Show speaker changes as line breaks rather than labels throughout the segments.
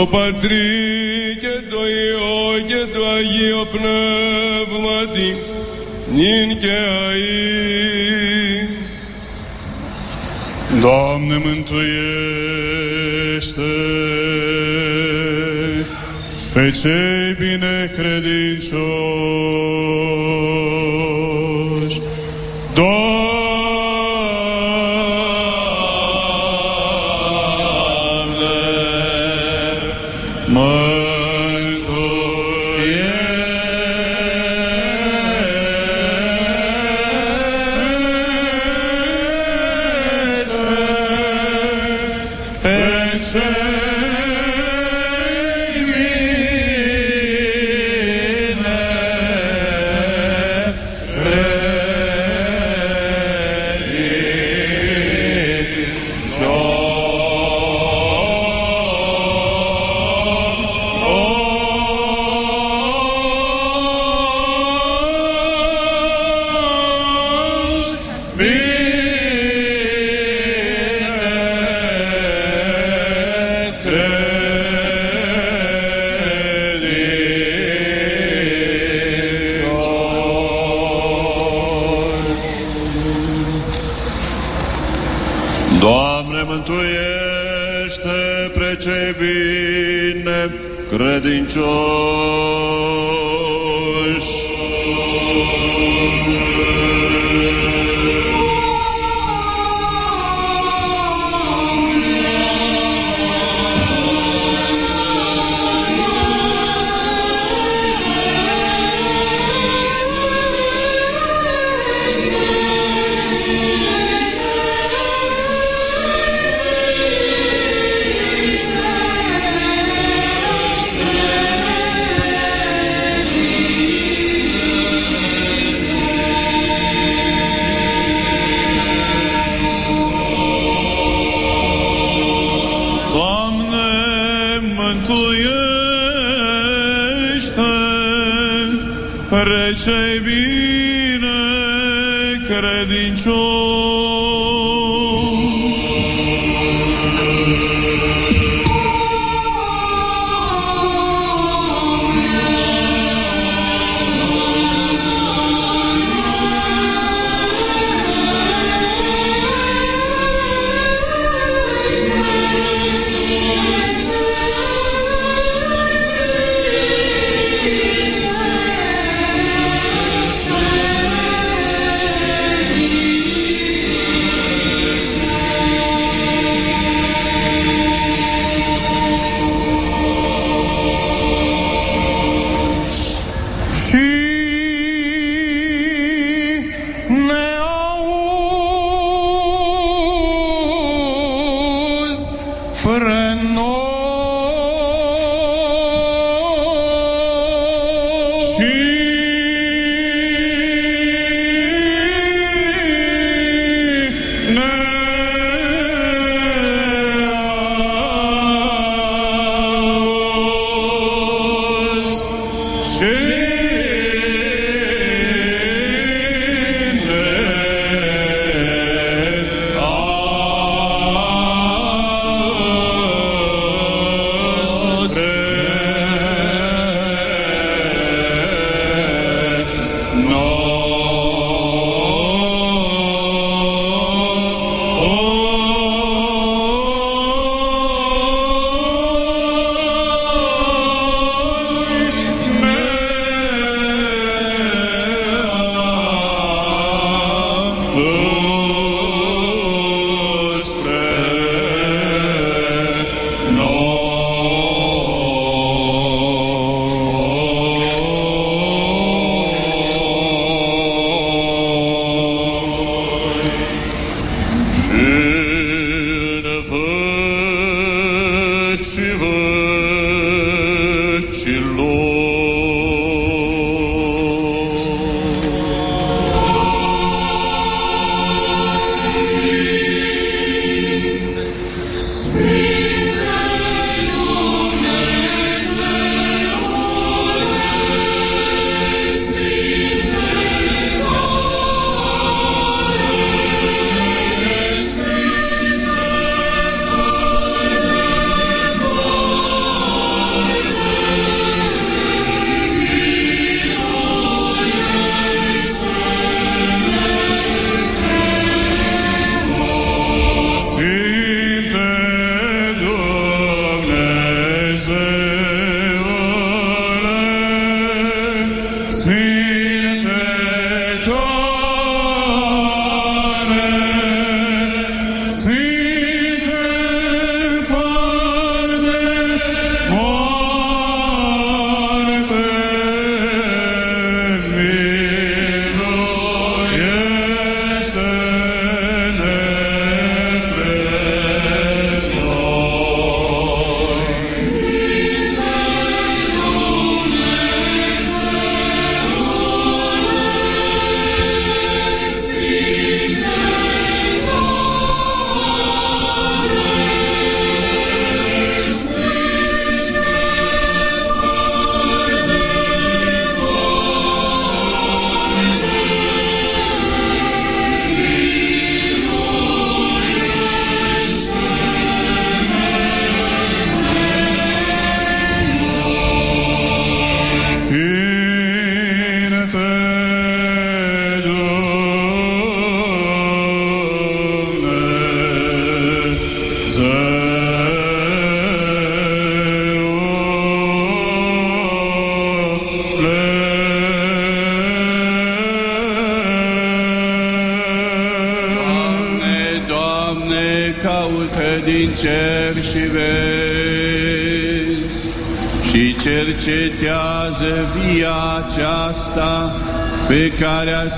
το Πατρί και το Υιό και το Αγίο Πνεύματι νυν και αΐ
Δόμνε μεν το Ιέστε Πετσέ πινε κρεδίσον rejoice. cei bine credincioși.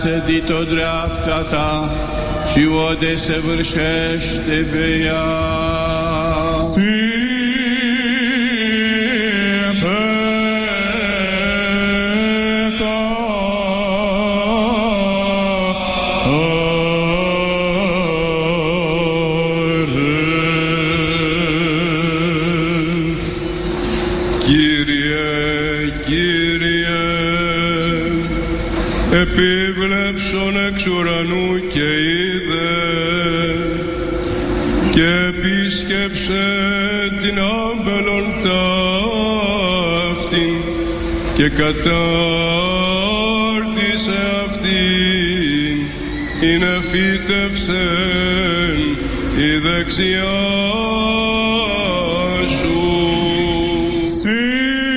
sădit-o dreapta ta și o desăvârșește pe ea.
Και κατάρτισε αυτήν είναι φύτευσεν η δεξιά σου.
Sfinte,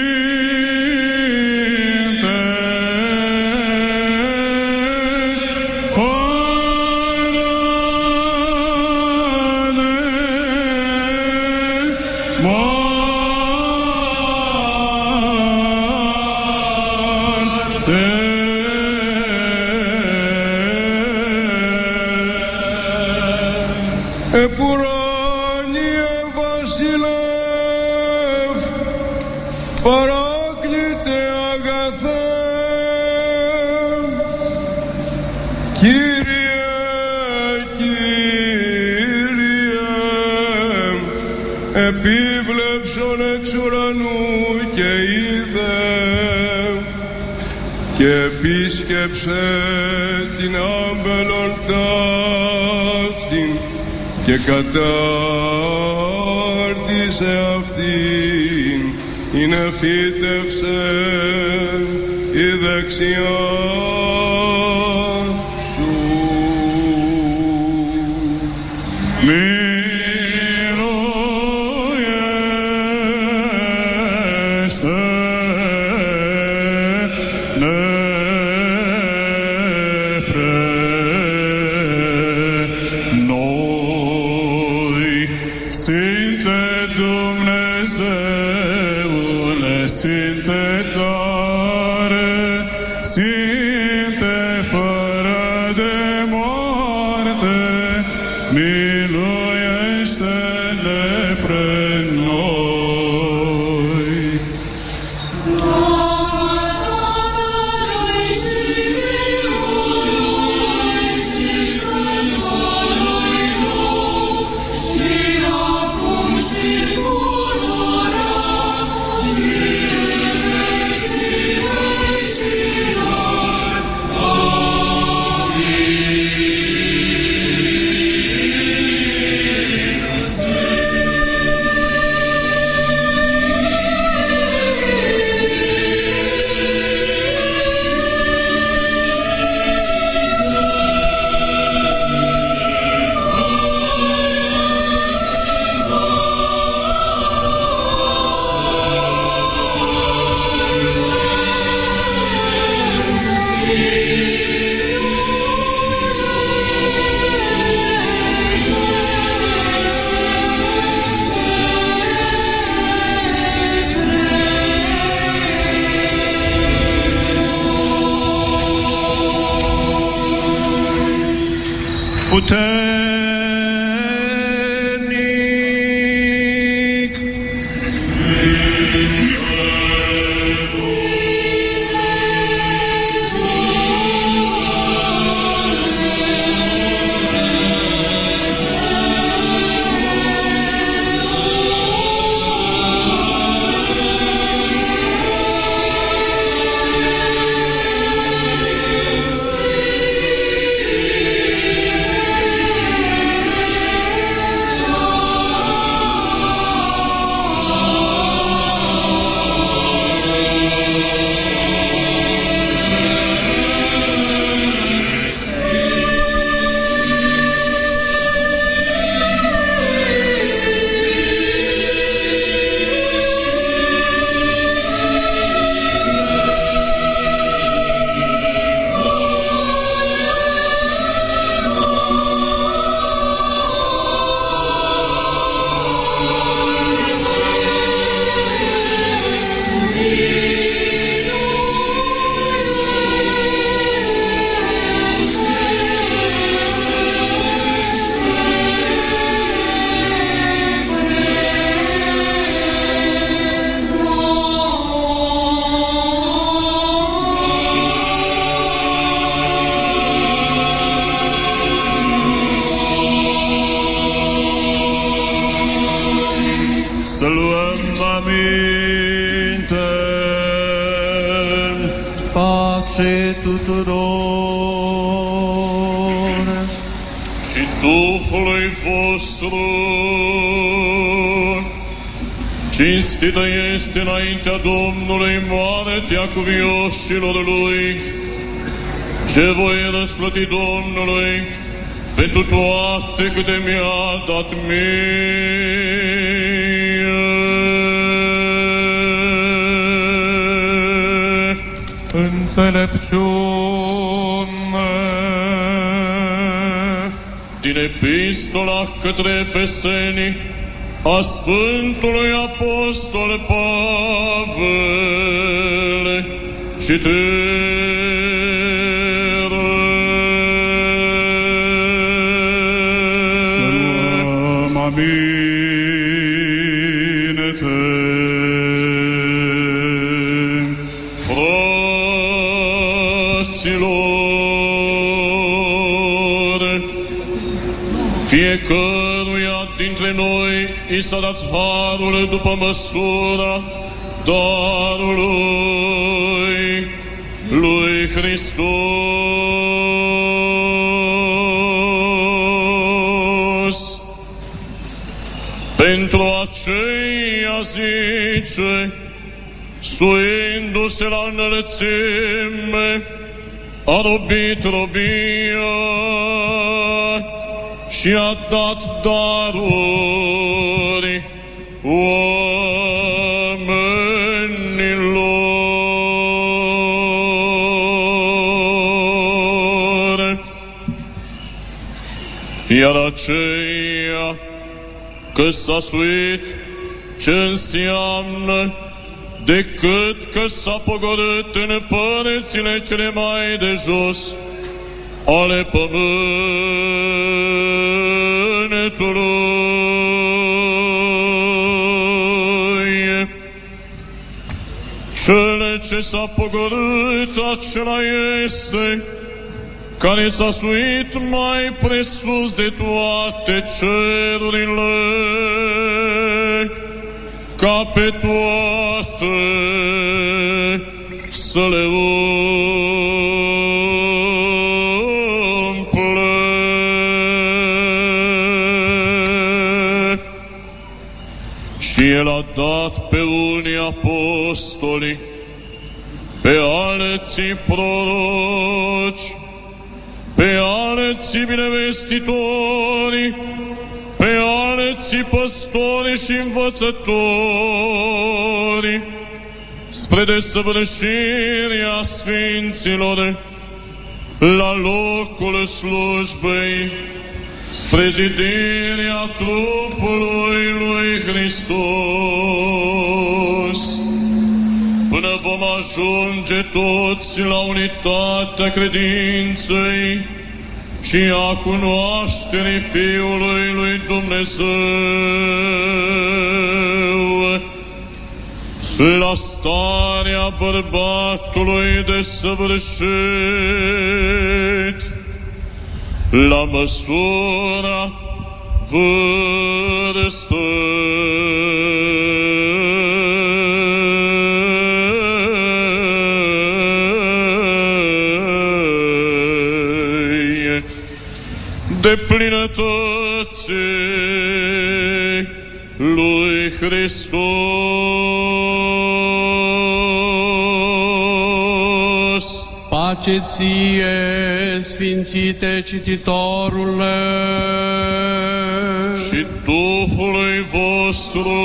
tuturor.
și Duhului vostru. Cinstită este înaintea Domnului mare cuvioșilor Lui, ce voi răsplăti Domnului pentru toate câte mi-a dat mie.
Înțelepciune.
din epistola către Efeseni a Sfântului Apostol Pavel
Să
s-a dat harul după măsura darului lui Hristos. Pentru aceea zice, suindu-se la înălțime, a robit robia și a dat daruri aceea că s-a suit ce înseamnă decât că s-a pogorât în părțile cele mai de jos ale pământului. Cele ce s-a pogorât, acela este care s-a suit mai presus de toate cerurile, ca pe toate să le umple. Și El a dat pe unii apostoli, pe alții proroci, pe alții binevestitori, pe alții păstori și învățători, spre desăvârșirea Sfinților, la locul slujbei, spre zidirea trupului lui Hristos, până vom ajunge toți la unitatea credinței și a cunoașterii Fiului lui Dumnezeu, la starea bărbatului de săvârșit, la măsura vârstei de plinătății lui Hristos.
Pace ție, sfințite cititorule!
și Duhului vostru.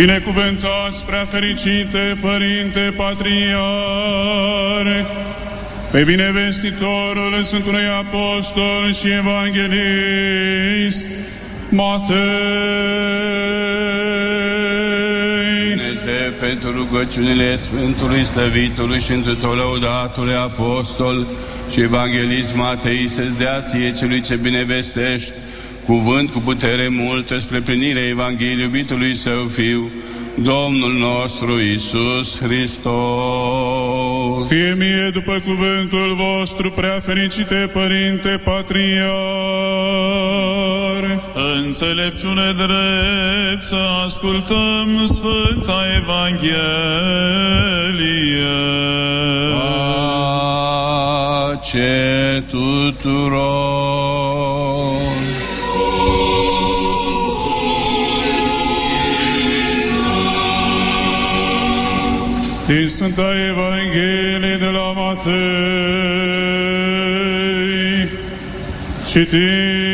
Binecuvântați, prea fericite, Părinte Patriarh, pe binevestitorul Sfântului Apostol și Evanghelist, Matei.
Dumnezeu pentru rugăciunile Sfântului Slăvitului și întrutor lăudatului Apostol și Evanghelist Matei să-ți dea ție celui ce binevestești, cuvânt cu putere multă spre plinirea Evangheliei iubitului Său Fiu, Domnul nostru Isus Hristos.
Fie mie după cuvântul vostru, prea fericite Părinte Patriar.
Înțelepciune drept să ascultăm Sfânta Evanghelie.
Pace tuturor!
Din Sfânta Evanghelie de la Matei. Citire.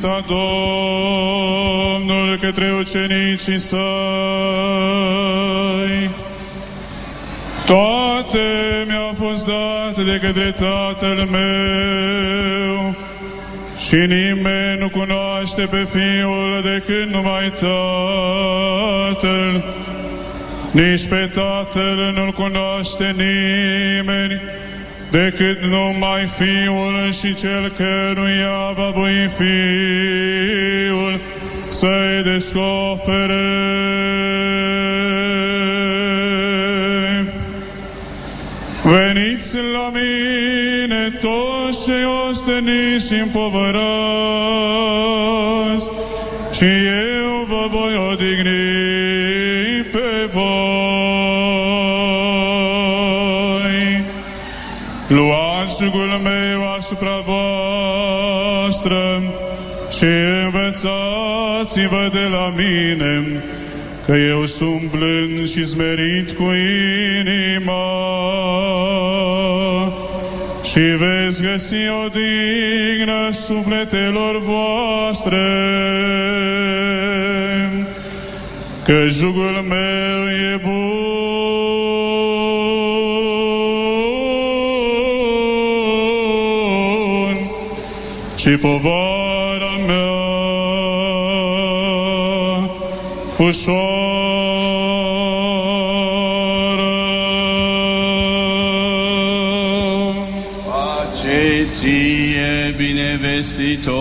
Zisa Domnul către ucenicii săi, toate mi-au fost date de către Tatăl meu și nimeni nu cunoaște pe Fiul decât numai Tatăl, nici pe Tatăl nu-L cunoaște nimeni decât numai Fiul și Cel căruia va voi Fiul să-i descopere. Veniți la mine toți cei osteniți și împovărați și eu vă voi odihni Luați jugul meu asupra voastră și învățați-vă de la mine, că eu sunt blând și smerit cu inima. Și veți găsi o dignă sufletelor voastre, că jugul meu e bun și povara mea ușoară.
Pace ție, binevestitorule!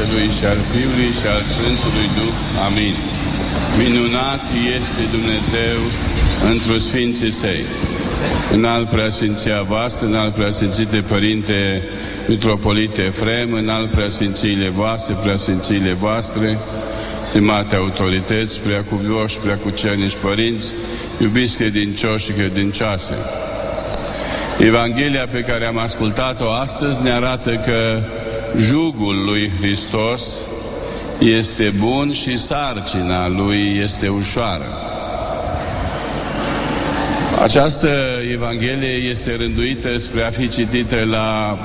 Tatălui și al Fiului și al Sfântului Duh. Amin. Minunat este Dumnezeu într Sfinții Săi. În al preasfinția voastră, în al preasfințite Părinte Mitropolite Efrem, în al preasfințiile voastre, preasfințiile voastre, stimate autorități, preacuvioși, preacucernici părinți, iubiți credincioși și credincioase. Evanghelia pe care am ascultat-o astăzi ne arată că jugul lui Hristos este bun și sarcina lui este ușoară. Această Evanghelie este rânduită spre a fi citită la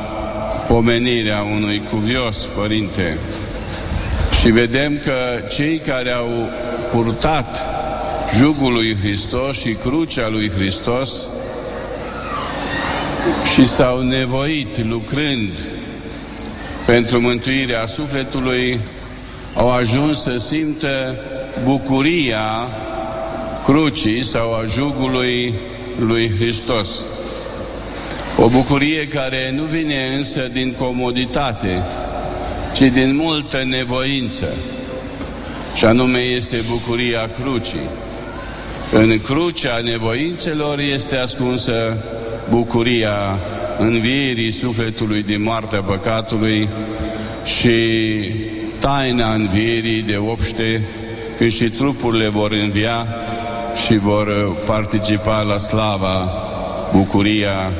pomenirea unui cuvios părinte. Și vedem că cei care au purtat jugul lui Hristos și crucea lui Hristos și s-au nevoit lucrând pentru mântuirea sufletului, au ajuns să simtă bucuria crucii sau a jugului lui Hristos. O bucurie care nu vine însă din comoditate, ci din multă nevoință. Și anume este bucuria crucii. În crucea nevoințelor este ascunsă bucuria învierii sufletului din moartea păcatului și taina învierii de obște când și trupurile vor învia și vor participa la slava, bucuria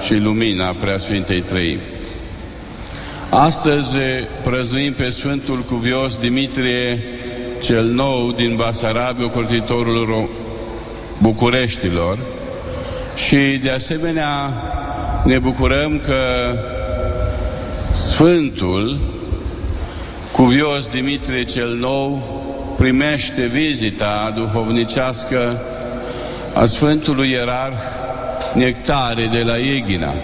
și lumina Preasfintei Trăi. Astăzi prăznuim pe Sfântul Cuvios Dimitrie cel nou din Basarabia, cortitorul Bucureștilor și de asemenea ne bucurăm că Sfântul Cuvios Dimitrie cel nou primește vizita duhovnicească a Sfântului Ierarh Nectare de la Eghina.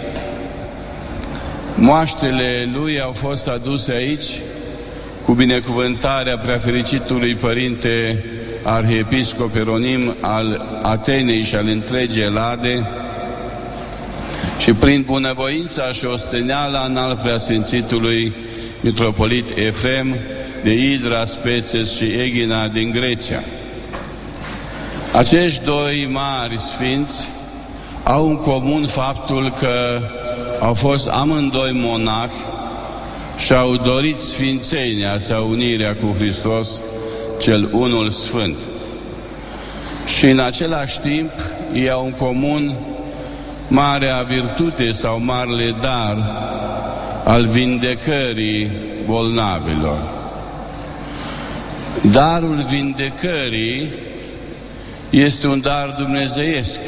Moaștele lui au fost aduse aici cu binecuvântarea preafericitului Părinte Arhiepiscop Eronim al Atenei și al întregii Elade și prin bunăvoința și osteneala în al preasfințitului Mitropolit Efrem de Idra, Spețes și Egina din Grecia. Acești doi mari sfinți au în comun faptul că au fost amândoi monahi și au dorit sfințenia sau unirea cu Hristos, cel unul sfânt. Și în același timp ei au în comun marea virtute sau marele dar al vindecării bolnavilor. Darul vindecării este un dar dumnezeiesc,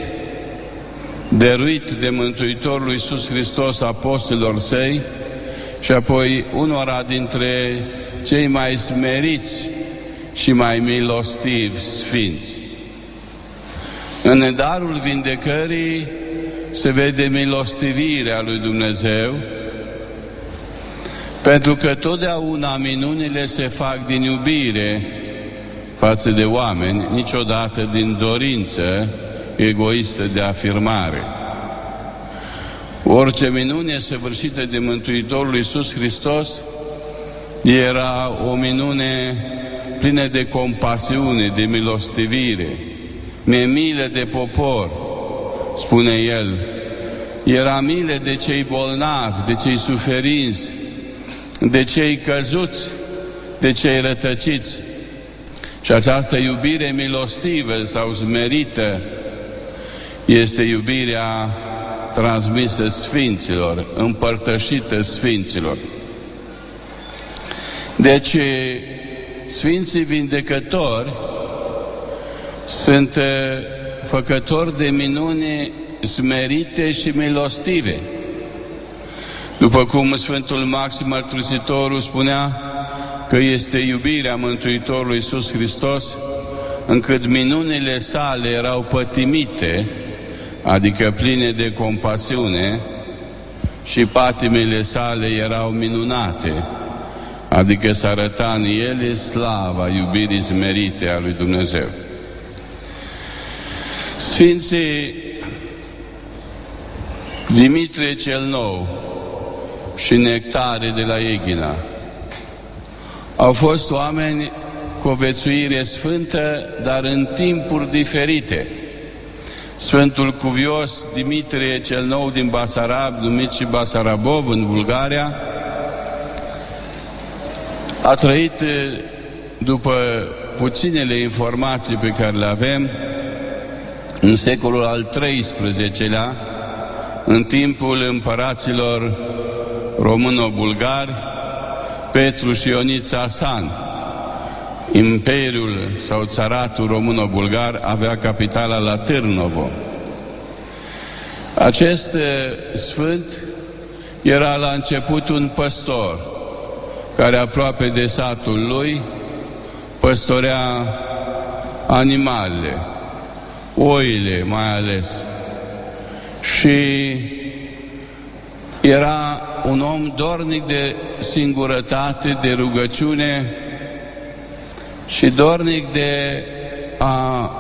dăruit de Mântuitorul Iisus Hristos apostolilor săi și apoi unora dintre cei mai smeriți și mai milostivi sfinți. În darul vindecării se vede milostivirea lui Dumnezeu, pentru că totdeauna minunile se fac din iubire față de oameni, niciodată din dorință egoistă de afirmare. Orice minune săvârșită de Mântuitorul Iisus Hristos era o minune plină de compasiune, de milostivire. Mi-e milă de popor, spune el. Era milă de cei bolnavi, de cei suferinți, de cei căzuți, de cei rătăciți. Și această iubire milostivă sau smerită este iubirea transmisă Sfinților, împărtășită Sfinților. Deci, Sfinții vindecători sunt făcători de minune smerite și milostive. După cum Sfântul Maxim Mărturisitorul spunea că este iubirea Mântuitorului Iisus Hristos, încât minunile sale erau pătimite, adică pline de compasiune, și patimile sale erau minunate, adică să arăta în ele slava iubirii smerite a lui Dumnezeu. Sfinții Dimitrie cel Nou, și nectare de la Eghina. Au fost oameni cu o vețuire sfântă, dar în timpuri diferite. Sfântul Cuvios Dimitrie cel Nou din Basarab, numit și Basarabov în Bulgaria, a trăit după puținele informații pe care le avem în secolul al XIII-lea, în timpul împăraților româno-bulgari, Petru și Ionița San. Imperiul sau țaratul româno-bulgar avea capitala la Târnovo. Acest uh, sfânt era la început un păstor care aproape de satul lui păstorea animalele, oile mai ales. Și era un om dornic de singurătate, de rugăciune și dornic de a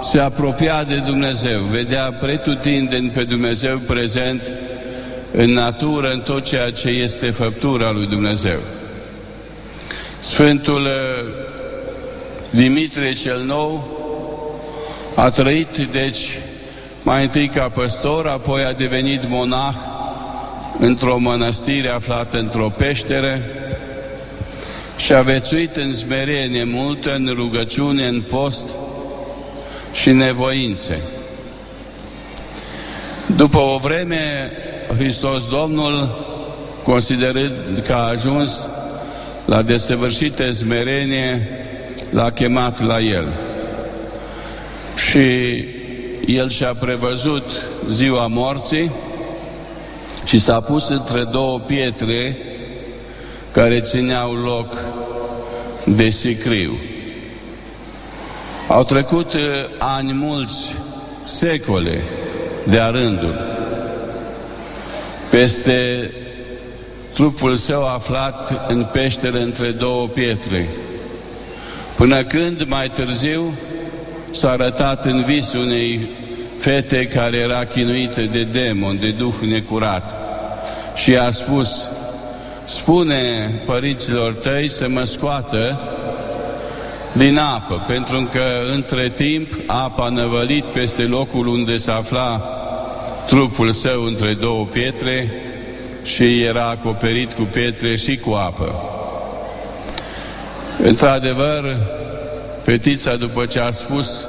se apropia de Dumnezeu, vedea pretutindeni pe Dumnezeu prezent în natură, în tot ceea ce este făptura lui Dumnezeu. Sfântul uh, Dimitrie cel Nou a trăit, deci, mai întâi ca păstor, apoi a devenit monah într-o mănăstire aflată într-o peștere și a vețuit în smerenie multă, în rugăciune, în post și nevoințe. După o vreme, Hristos Domnul, considerând că a ajuns la desăvârșită smerenie, l-a chemat la el. Și el și-a prevăzut ziua morții și s-a pus între două pietre care țineau loc de sicriu. Au trecut uh, ani mulți, secole de-a rândul. Peste trupul său aflat în peșteră între două pietre. Până când, mai târziu, s-a arătat în vis unei fete care era chinuită de demon, de duh necurat. Și a spus, spune părinților tăi să mă scoată din apă, pentru că între timp apa a năvălit peste locul unde se afla trupul său între două pietre și era acoperit cu pietre și cu apă. Într-adevăr, fetița după ce a spus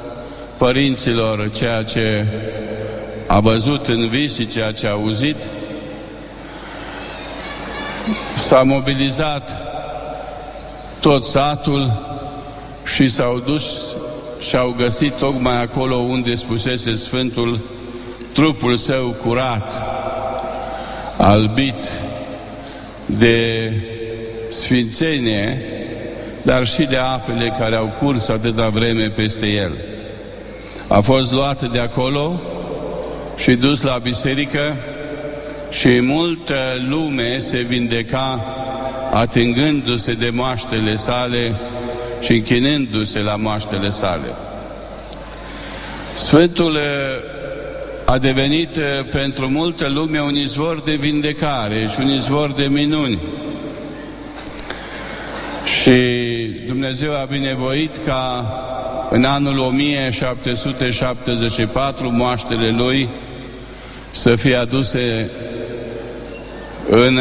părinților ceea ce a văzut în vis și ceea ce a auzit, s-a mobilizat tot satul și s-au dus și au găsit tocmai acolo unde spusese Sfântul trupul său curat, albit de sfințenie, dar și de apele care au curs atâta vreme peste el. A fost luat de acolo și dus la biserică și multă lume se vindeca atingându-se de moaștele sale și închinându-se la moaștele sale. Sfântul a devenit pentru multă lume un izvor de vindecare și un izvor de minuni. Și Dumnezeu a binevoit ca în anul 1774 moaștele lui să fie aduse în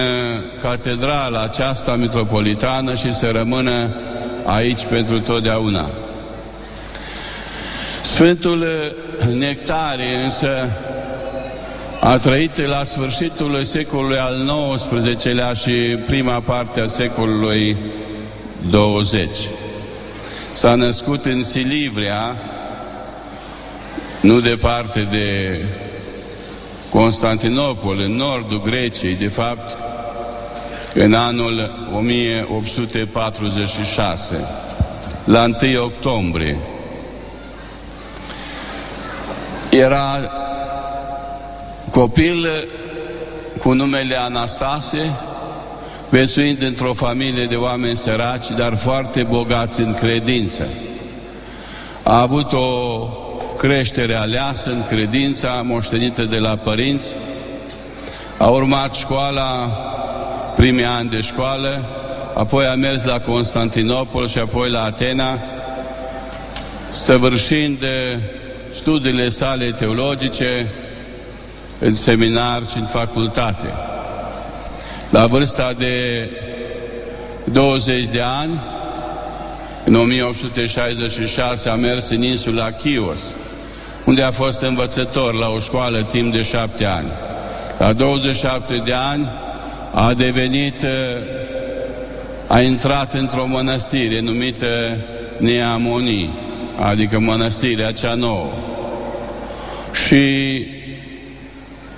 catedrala aceasta metropolitană și să rămână aici pentru totdeauna. Sfântul Nectarie însă a trăit la sfârșitul secolului al XIX-lea și prima parte a secolului 20. S-a născut în Silivria, nu departe de Constantinopol, în nordul Greciei, de fapt, în anul 1846, la 1 octombrie. Era copil cu numele Anastase, vețuind într-o familie de oameni săraci, dar foarte bogați în credință. A avut o creștere aleasă în credința moștenită de la părinți, a urmat școala, primii ani de școală, apoi a mers la Constantinopol și apoi la Atena, săvârșind studiile sale teologice în seminar și în facultate. La vârsta de 20 de ani, în 1866 a mers în insula Chios, unde a fost învățător la o școală timp de șapte ani. La 27 de ani a devenit, a intrat într-o mănăstire numită Neamonii, adică mănăstirea cea nouă. Și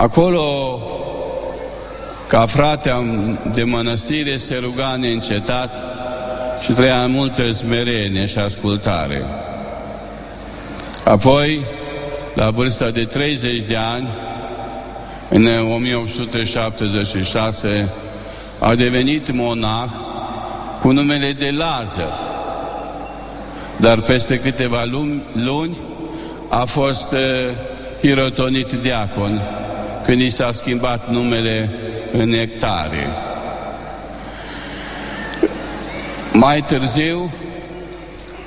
Acolo, ca frate de mănăstire, se ruga neîncetat și trăia în multă smerenie și ascultare. Apoi, la vârsta de 30 de ani, în 1876, a devenit monah cu numele de Lazar. Dar peste câteva luni a fost uh, hirotonit diacon când i s-a schimbat numele în nectare. Mai târziu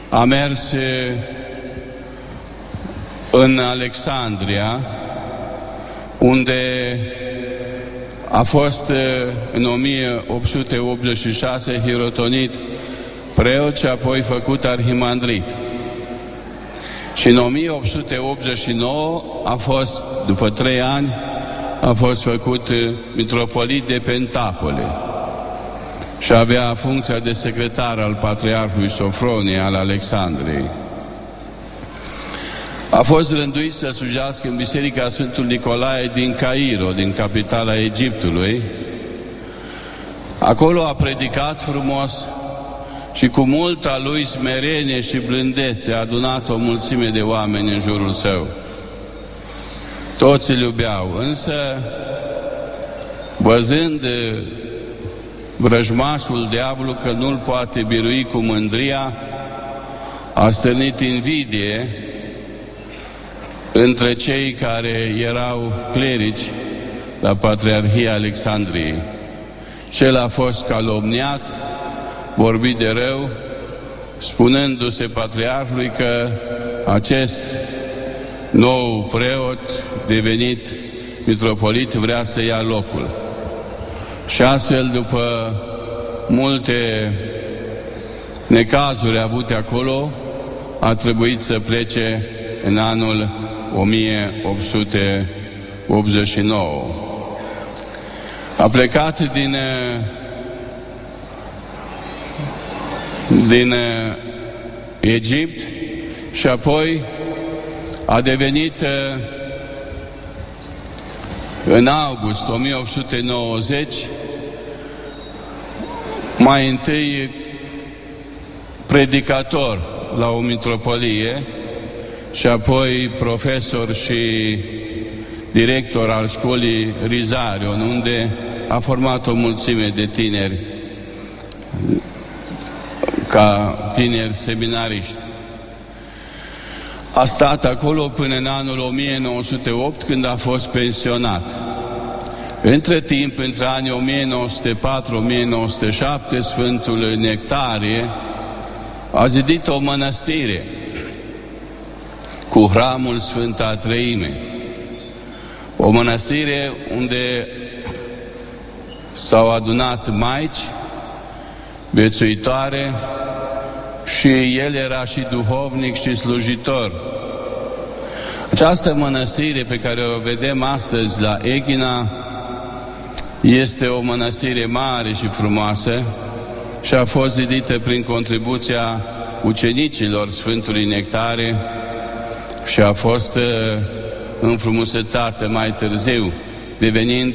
a mers uh, în Alexandria, unde a fost în 1886 hirotonit preot și apoi făcut arhimandrit. Și în 1889 a fost, după trei ani, a fost făcut mitropolit de Pentapole și avea funcția de secretar al Patriarhului Sofronie al Alexandriei. A fost rânduit să slujească în Biserica Sfântul Nicolae din Cairo, din capitala Egiptului. Acolo a predicat frumos și cu multa lui smerenie și blândețe a adunat o mulțime de oameni în jurul său. Toți îl iubeau, însă văzând vrăjmașul diavolul că nu-l poate birui cu mândria, a stârnit invidie între cei care erau clerici la Patriarhia Alexandriei. Cel a fost calomniat, vorbit de rău, spunându-se patriarhului că acest nou preot devenit mitropolit vrea să ia locul. Și astfel, după multe necazuri avute acolo, a trebuit să plece în anul 1889. A plecat din, din Egipt și apoi a devenit în august 1890 mai întâi predicator la o mitropolie și apoi profesor și director al școlii Rizarion, unde a format o mulțime de tineri ca tineri seminariști. A stat acolo până în anul 1908 când a fost pensionat. Între timp, între anii 1904-1907, Sfântul Nectarie a zidit o mănăstire cu hramul Sfânta Treime. O mănăstire unde s-au adunat maici, viețuitoare și el era și duhovnic și slujitor. Această mănăstire pe care o vedem astăzi la Eghina este o mănăstire mare și frumoasă și a fost zidită prin contribuția ucenicilor Sfântului Nectare, și a fost uh, înfrumusețată mai târziu, devenind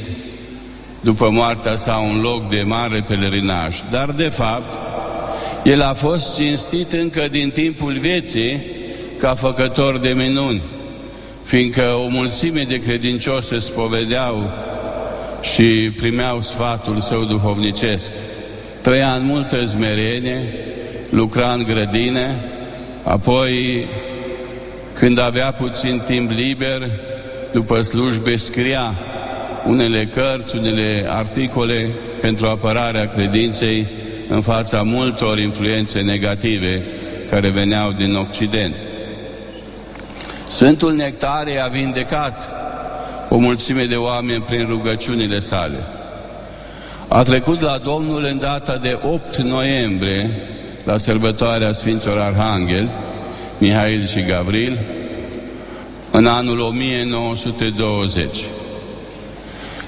după moartea sa un loc de mare pelerinaj. Dar, de fapt, el a fost cinstit încă din timpul vieții ca făcător de minuni, fiindcă o mulțime de credincioși se spovedeau și primeau sfatul său duhovnicesc. Trăia în multă zmerenie, lucra în grădine, apoi când avea puțin timp liber, după slujbe scria unele cărți, unele articole pentru apărarea credinței în fața multor influențe negative care veneau din Occident. Sfântul Nectare a vindecat o mulțime de oameni prin rugăciunile sale. A trecut la Domnul în data de 8 noiembrie, la sărbătoarea Sfinților Arhanghel, Mihail și Gavril, în anul 1920.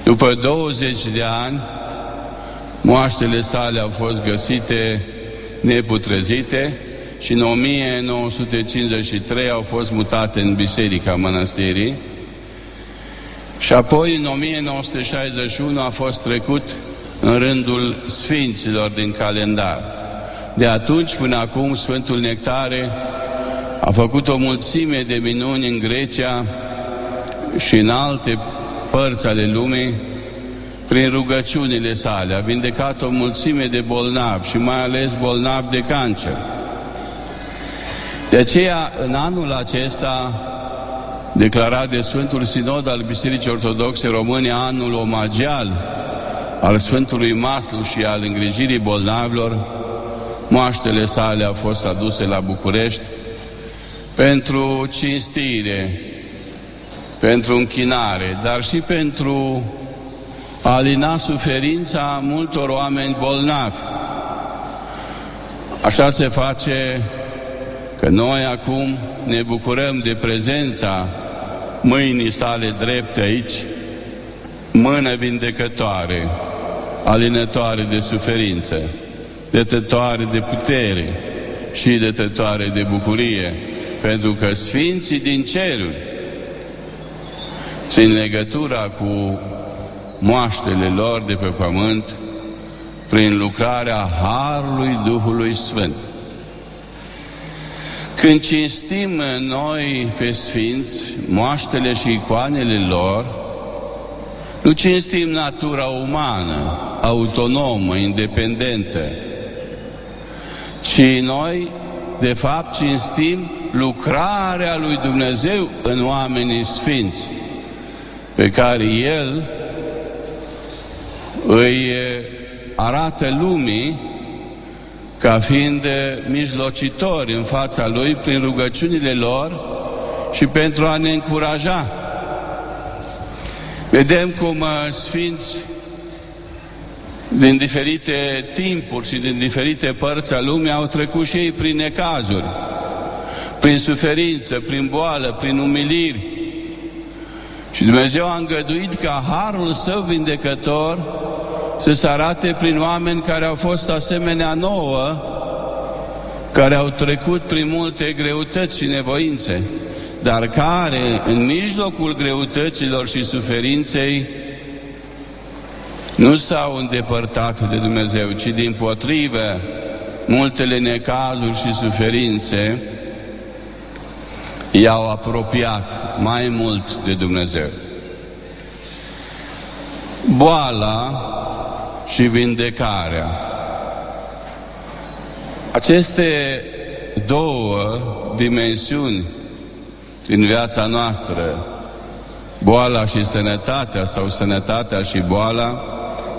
După 20 de ani, moaștele sale au fost găsite neputrezite și în 1953 au fost mutate în biserica mănăstirii Și apoi, în 1961, a fost trecut în rândul sfinților din calendar. De atunci până acum, Sfântul Nectare a făcut o mulțime de minuni în Grecia și în alte părți ale lumii, prin rugăciunile sale. A vindecat o mulțime de bolnavi și mai ales bolnavi de cancer. De aceea, în anul acesta, declarat de Sfântul Sinod al Bisericii Ortodoxe Române, anul omagial al Sfântului Maslu și al îngrijirii bolnavilor, moaștele sale au fost aduse la București pentru cinstire, pentru închinare, dar și pentru a alina suferința multor oameni bolnavi. Așa se face că noi acum ne bucurăm de prezența mâinii sale drepte aici, mână vindecătoare, alinătoare de suferință, detătoare de putere și detătoare de bucurie, pentru că Sfinții din ceruri țin legătura cu moaștele lor de pe pământ prin lucrarea Harului Duhului Sfânt. Când cinstim noi pe Sfinți, moaștele și icoanele lor, nu cinstim natura umană, autonomă, independentă, ci noi, de fapt, cinstim lucrarea lui Dumnezeu în oamenii sfinți, pe care El îi arată lumii ca fiind mijlocitori în fața Lui prin rugăciunile lor și pentru a ne încuraja. Vedem cum uh, sfinți din diferite timpuri și din diferite părți a lumii au trecut și ei prin necazuri, prin suferință, prin boală, prin umiliri. Și Dumnezeu a îngăduit ca harul său vindecător să se arate prin oameni care au fost asemenea nouă, care au trecut prin multe greutăți și nevoințe, dar care, în mijlocul greutăților și suferinței, nu s-au îndepărtat de Dumnezeu, ci din potrivă, multele necazuri și suferințe i-au apropiat mai mult de Dumnezeu. Boala și vindecarea. Aceste două dimensiuni din viața noastră, boala și sănătatea sau sănătatea și boala,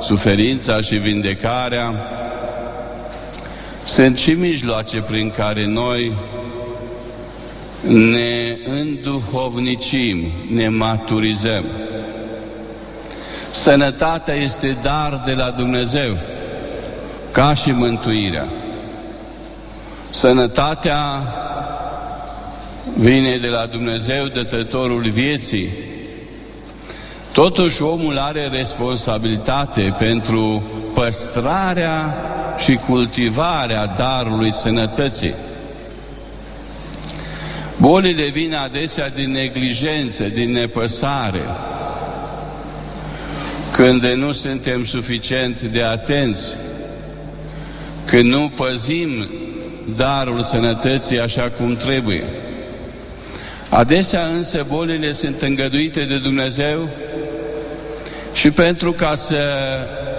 suferința și vindecarea, sunt și mijloace prin care noi ne înduhovnicim, ne maturizăm. Sănătatea este dar de la Dumnezeu, ca și mântuirea. Sănătatea vine de la Dumnezeu, dătătorul vieții. Totuși omul are responsabilitate pentru păstrarea și cultivarea darului sănătății. Bolile vin adesea din neglijență, din nepăsare, când nu suntem suficient de atenți, când nu păzim darul sănătății așa cum trebuie. Adesea însă bolile sunt îngăduite de Dumnezeu și pentru ca să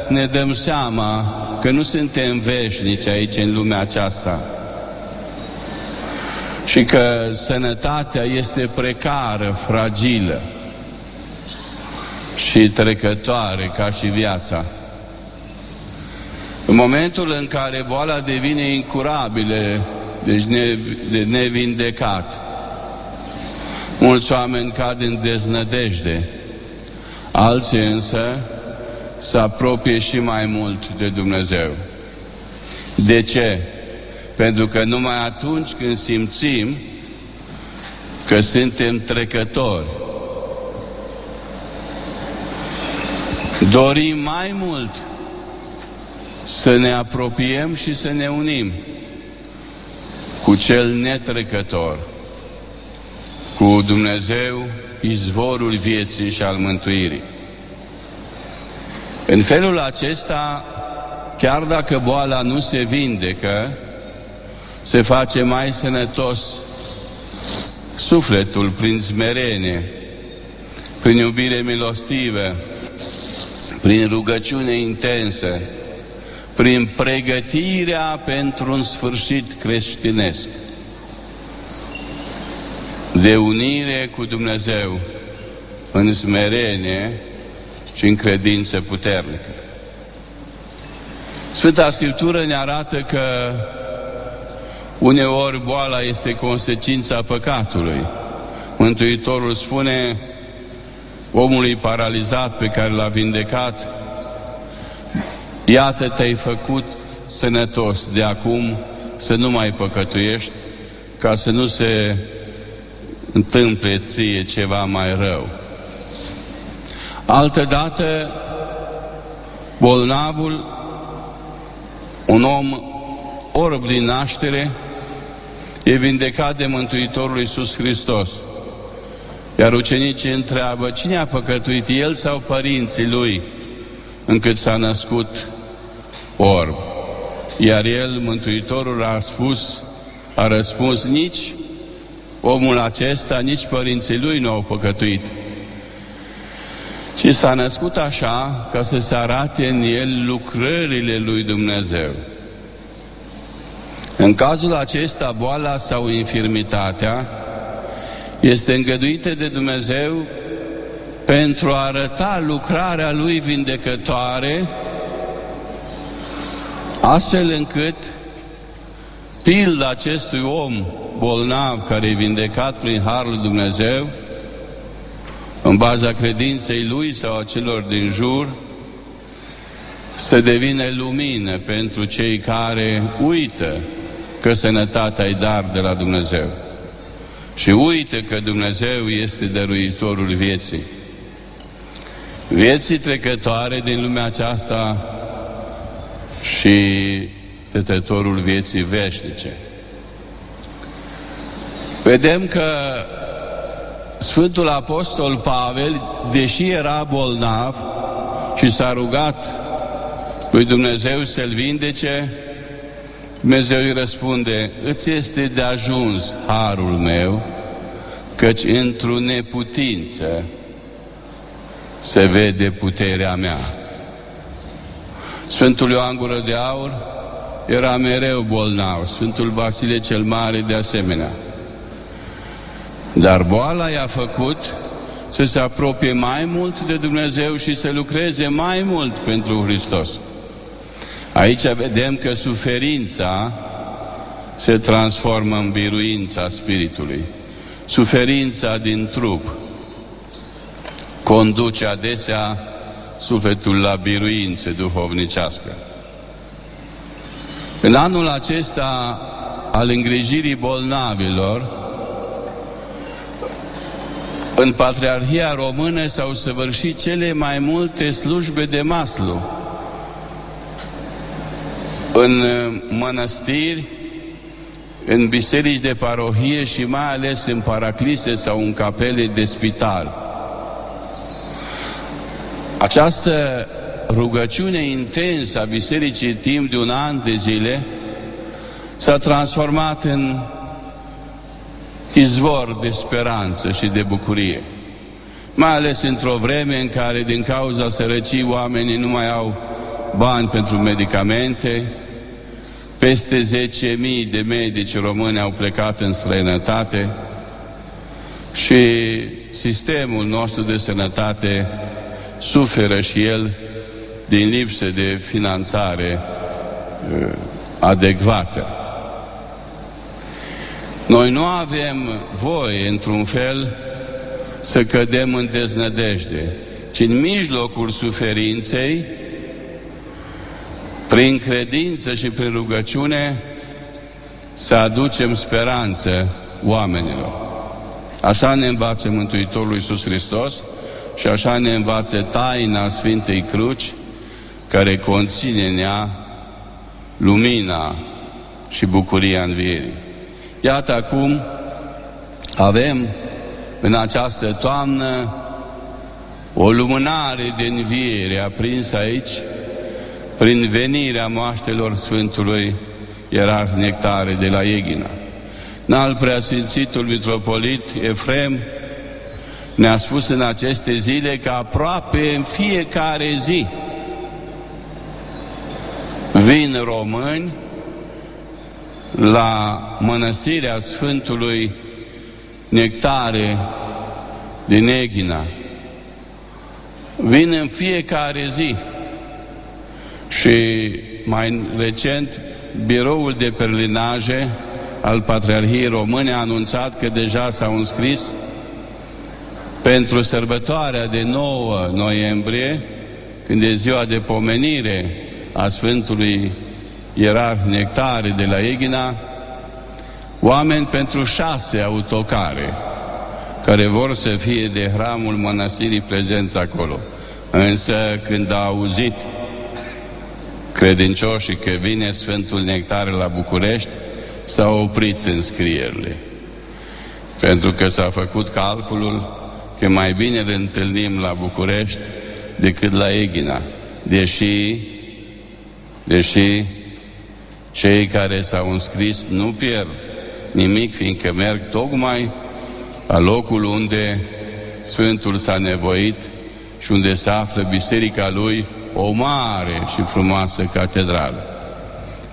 ne dăm seama că nu suntem veșnici aici în lumea aceasta și că sănătatea este precară, fragilă și trecătoare ca și viața. În momentul în care boala devine incurabilă, deci ne, de nevindecat, mulți oameni cad în deznădejde, alții însă se apropie și mai mult de Dumnezeu. De ce? Pentru că numai atunci când simțim că suntem trecători, Dorim mai mult să ne apropiem și să ne unim cu cel netrecător, cu Dumnezeu, izvorul vieții și al mântuirii. În felul acesta, chiar dacă boala nu se vindecă, se face mai sănătos sufletul prin smerenie, prin iubire milostivă, prin rugăciune intensă, prin pregătirea pentru un sfârșit creștinesc, de unire cu Dumnezeu în smerenie și în credință puternică. Sfânta Scriptură ne arată că uneori boala este consecința păcatului. Mântuitorul spune omului paralizat pe care l-a vindecat, iată te-ai făcut sănătos de acum să nu mai păcătuiești ca să nu se întâmple ție ceva mai rău. Altădată, bolnavul, un om orb din naștere, e vindecat de Mântuitorul Iisus Hristos. Iar ucenicii întreabă, cine a păcătuit, el sau părinții lui, încât s-a născut orb? Iar el, Mântuitorul, a spus, a răspuns, nici omul acesta, nici părinții lui nu au păcătuit, ci s-a născut așa ca să se arate în el lucrările lui Dumnezeu. În cazul acesta, boala sau infirmitatea este îngăduită de Dumnezeu pentru a arăta lucrarea Lui vindecătoare, astfel încât pilda acestui om bolnav care e vindecat prin Harul Dumnezeu, în baza credinței lui sau a celor din jur, să devine lumină pentru cei care uită că sănătatea e dar de la Dumnezeu. Și uită că Dumnezeu este dăruitorul vieții. Vieții trecătoare din lumea aceasta și tetătorul vieții veșnice. Vedem că Sfântul Apostol Pavel, deși era bolnav și s-a rugat lui Dumnezeu să-l vindece, Dumnezeu îi răspunde, îți este de ajuns harul meu, căci într-o neputință se vede puterea mea. Sfântul Ioan Gură de Aur era mereu bolnav, Sfântul Vasile cel Mare de asemenea. Dar boala i-a făcut să se apropie mai mult de Dumnezeu și să lucreze mai mult pentru Hristos. Aici vedem că suferința se transformă în biruința Spiritului. Suferința din trup conduce adesea sufletul la biruințe duhovnicească. În anul acesta al îngrijirii bolnavilor, în Patriarhia Română s-au săvârșit cele mai multe slujbe de maslu. În uh, mănăstiri, în biserici de parohie și mai ales în paraclise sau în capele de spital. Această rugăciune intensă a bisericii timp de un an de zile s-a transformat în izvor de speranță și de bucurie. Mai ales într-o vreme în care din cauza sărăcii oamenii nu mai au bani pentru medicamente, peste 10.000 de medici români au plecat în străinătate și sistemul nostru de sănătate suferă și el din lipsă de finanțare uh, adecvată. Noi nu avem voie, într-un fel, să cădem în deznădejde, ci în mijlocul suferinței, prin credință și prin rugăciune, să aducem speranță oamenilor. Așa ne învață Mântuitorul Iisus Hristos și așa ne învață taina Sfintei Cruci, care conține în ea lumina și bucuria învierii. Iată acum avem în această toamnă o lumânare de înviere aprinsă aici prin venirea moaștelor Sfântului Ierarh Nectare de la Eghina. N-al preasfințitul mitropolit Efrem ne-a spus în aceste zile că aproape în fiecare zi vin români la mănăstirea Sfântului Nectare din Eghina. Vin în fiecare zi și mai recent biroul de perlinaje al Patriarhiei Române a anunțat că deja s-au înscris pentru sărbătoarea de 9 noiembrie, când e ziua de pomenire a Sfântului Ierarh Nectare de la Eghina, oameni pentru șase autocare care vor să fie de hramul mănăstirii prezenți acolo. Însă când a auzit credincioșii că vine Sfântul Nectare la București, s-au oprit înscrierile. Pentru că s-a făcut calculul că mai bine le întâlnim la București decât la Eghina. Deși, deși cei care s-au înscris nu pierd nimic, fiindcă merg tocmai la locul unde Sfântul s-a nevoit și unde se află biserica lui, o mare și frumoasă catedrală,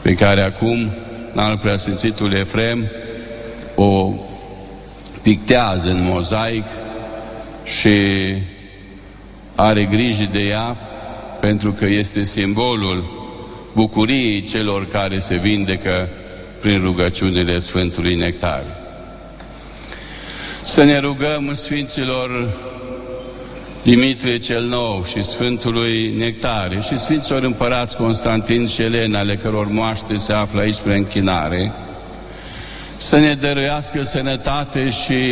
pe care acum, în preasfințitul Efrem, o pictează în mozaic și are grijă de ea pentru că este simbolul bucuriei celor care se vindecă prin rugăciunile Sfântului Nectar. Să ne rugăm Sfinților Dimitrie cel Nou și Sfântului Nectare și Sfinților Împărați Constantin și Elena, ale căror moaște se află aici spre închinare, să ne dăruiască sănătate și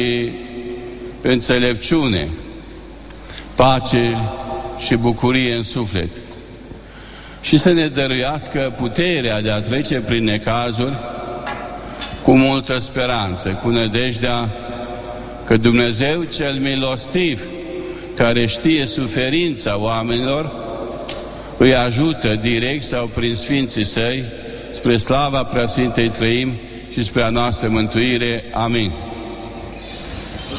înțelepciune, pace și bucurie în suflet. Și să ne dăruiască puterea de a trece prin necazuri cu multă speranță, cu nădejdea că Dumnezeu cel milostiv, care știe suferința oamenilor, îi ajută direct sau prin Sfinții Săi spre slava Preasfintei Trăim și spre a noastră mântuire. Amin.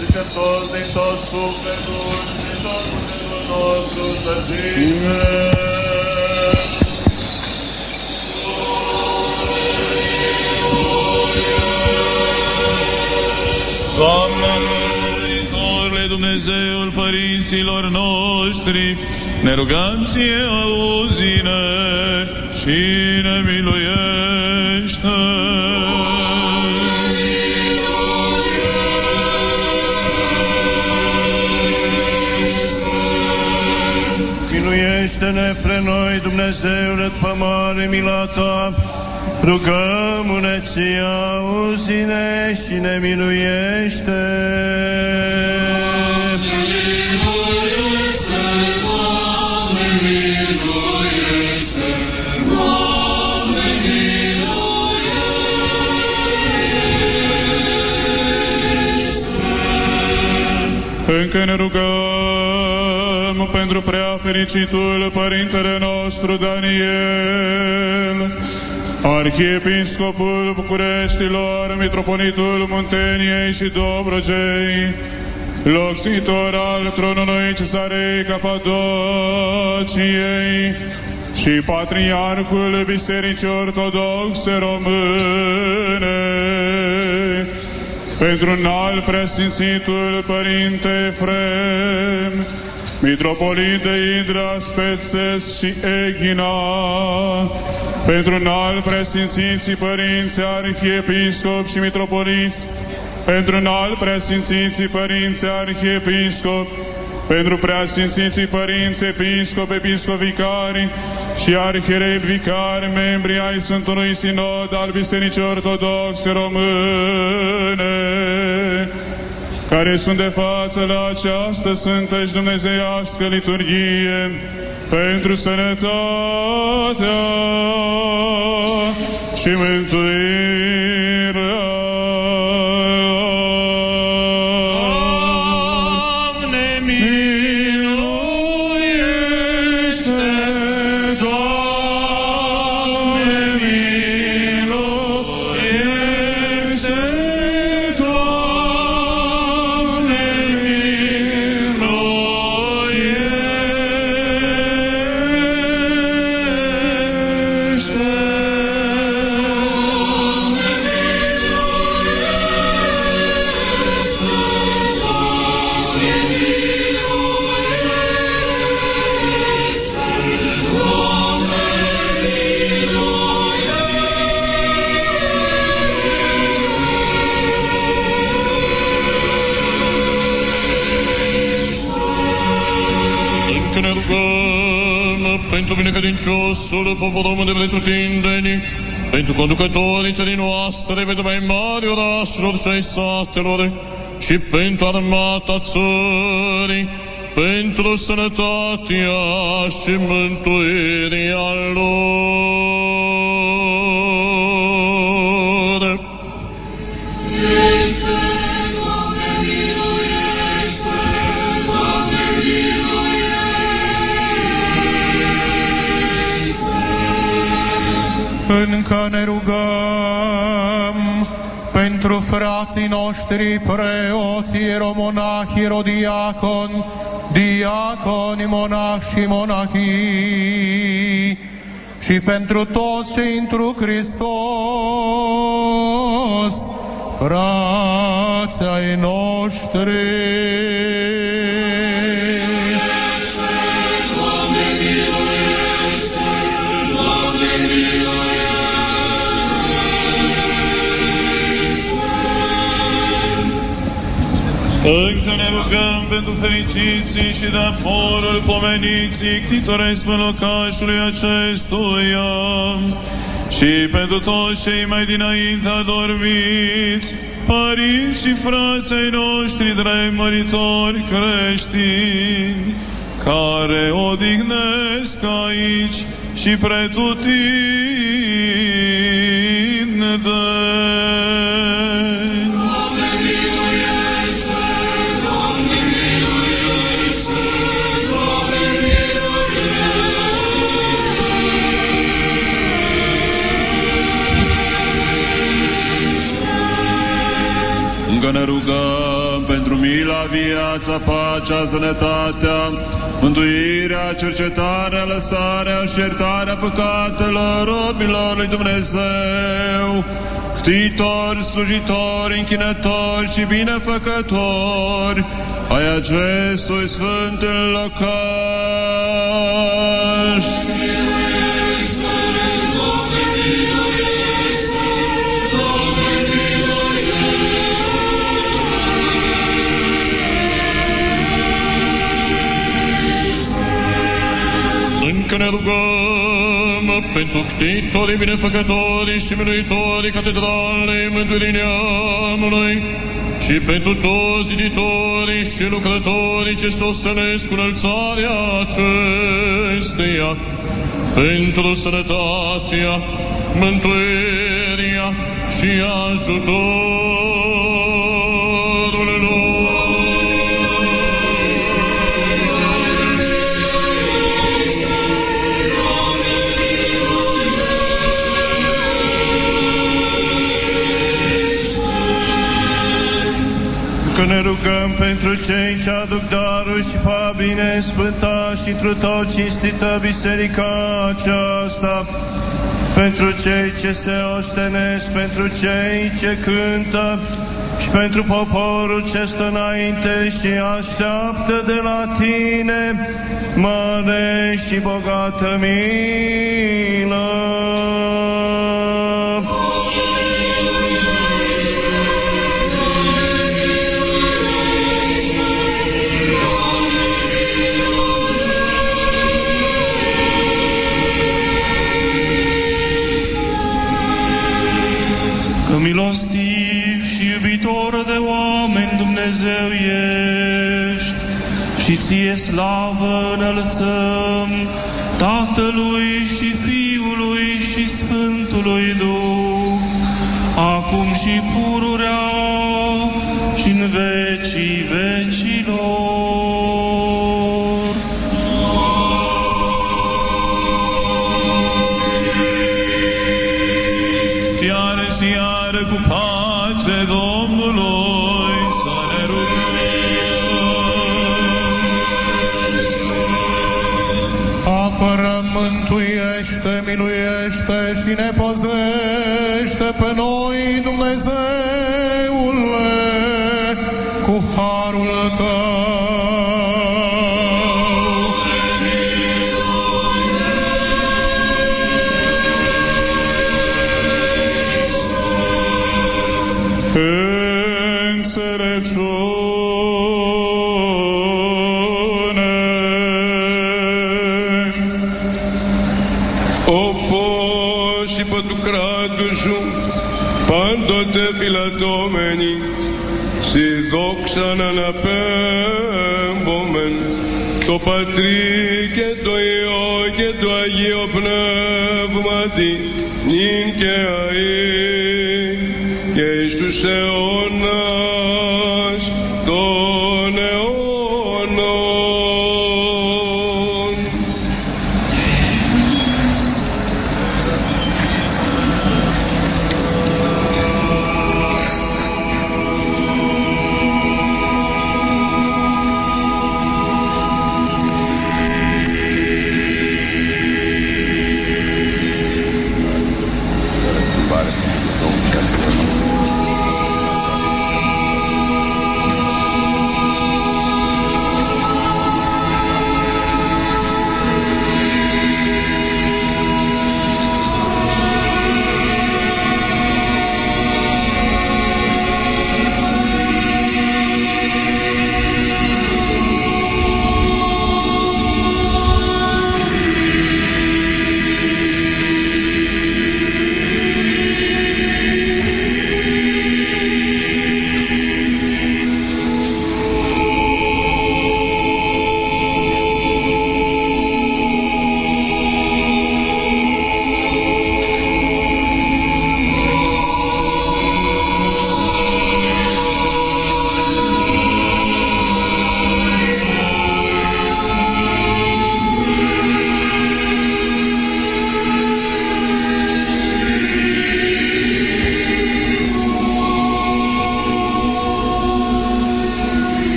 Zicem toți din tot sufletul și din tot puterul nostru să zicem. Doamne, Mântuitorule Dumnezeul părinților noștri, ne rugăm ție, auzi-ne și ne miluiește.
Miluiește-ne pre noi, Dumnezeule, după mare mila ta, rugăm-ne ție, auzi-ne și ne miluiește.
Încă ne rugăm pentru prea fericitul Părintele nostru Daniel, Arhiepiscopul Bucureștilor, Mitropolitul Munteniei și Dobrogei, locțitor al tronului Cezarei Capadociei și Patriarhul Bisericii Ortodoxe Române, pentru un alt preasfințitul Părinte Efrem, Mitropolit de Idra, Spețes și Eghina, pentru un alt preasfințiții Părinți Arhiepiscop și Mitropoliți, pentru un alt preasfințiții Părinți Arhiepiscop, pentru preasfințiții Părinți Episcop, Episcop Vicari și Arhierei Vicari, membri ai Sfântului Sinod al Bisericii Ortodoxe Române, care sunt de față la această sfântă și dumnezeiască liturghie pentru sănătatea și mântuirea
pentru binecredinciosul popor român de pretutindeni, pentru conducătorii țării noastre, pentru mai mari orașelor și ai satelor, și pentru armata țării, pentru sănătatea și mântuirea lor.
Frații noștri preoții, romonahi, erodiaconi, diaconi, monahi și monahii și pentru toți cei întru Hristos, frații ai noștri.
Încă ne rugăm pentru fericiții și de aporul pomeniții ctitoresc în locașului acestuia și pentru toți cei mai dinainte adormiți, părinți și frații noștri dragi măritori creștini, care odihnesc aici și pretutindeni.
Viața, pacea, sănătatea, mântuirea, cercetarea, lăsarea și iertarea păcatelor robilor lui Dumnezeu, ctitori, slujitori, închinători și binefăcători ai acestui sfânt locaș.
Încă ne rugăm pentru ctitorii, binefăcătorii și miluitorii catedralei Mântuirii Neamului și pentru toți ziditorii și lucrătorii ce sostenesc înălțarea acesteia, pentru sănătatea, mântuirea și ajutorul
rugăm pentru cei ce aduc darul și fa bine sfânta și întru tot cinstită biserica aceasta, pentru cei ce se ostenesc, pentru cei ce cântă și pentru poporul ce stă înainte și așteaptă de la tine mare și bogată milă.
Ție slavă înălțăm Tatălui și Fiului și Sfântului Duh, acum și pururea și în vecii
πάντοτε φυλατώμενοι στη δόξαν αναπέμπομεν. Το Πατρί και το Υιό και το Αγίο Πνεύματι νυν και αΐ και εις τους αιώνας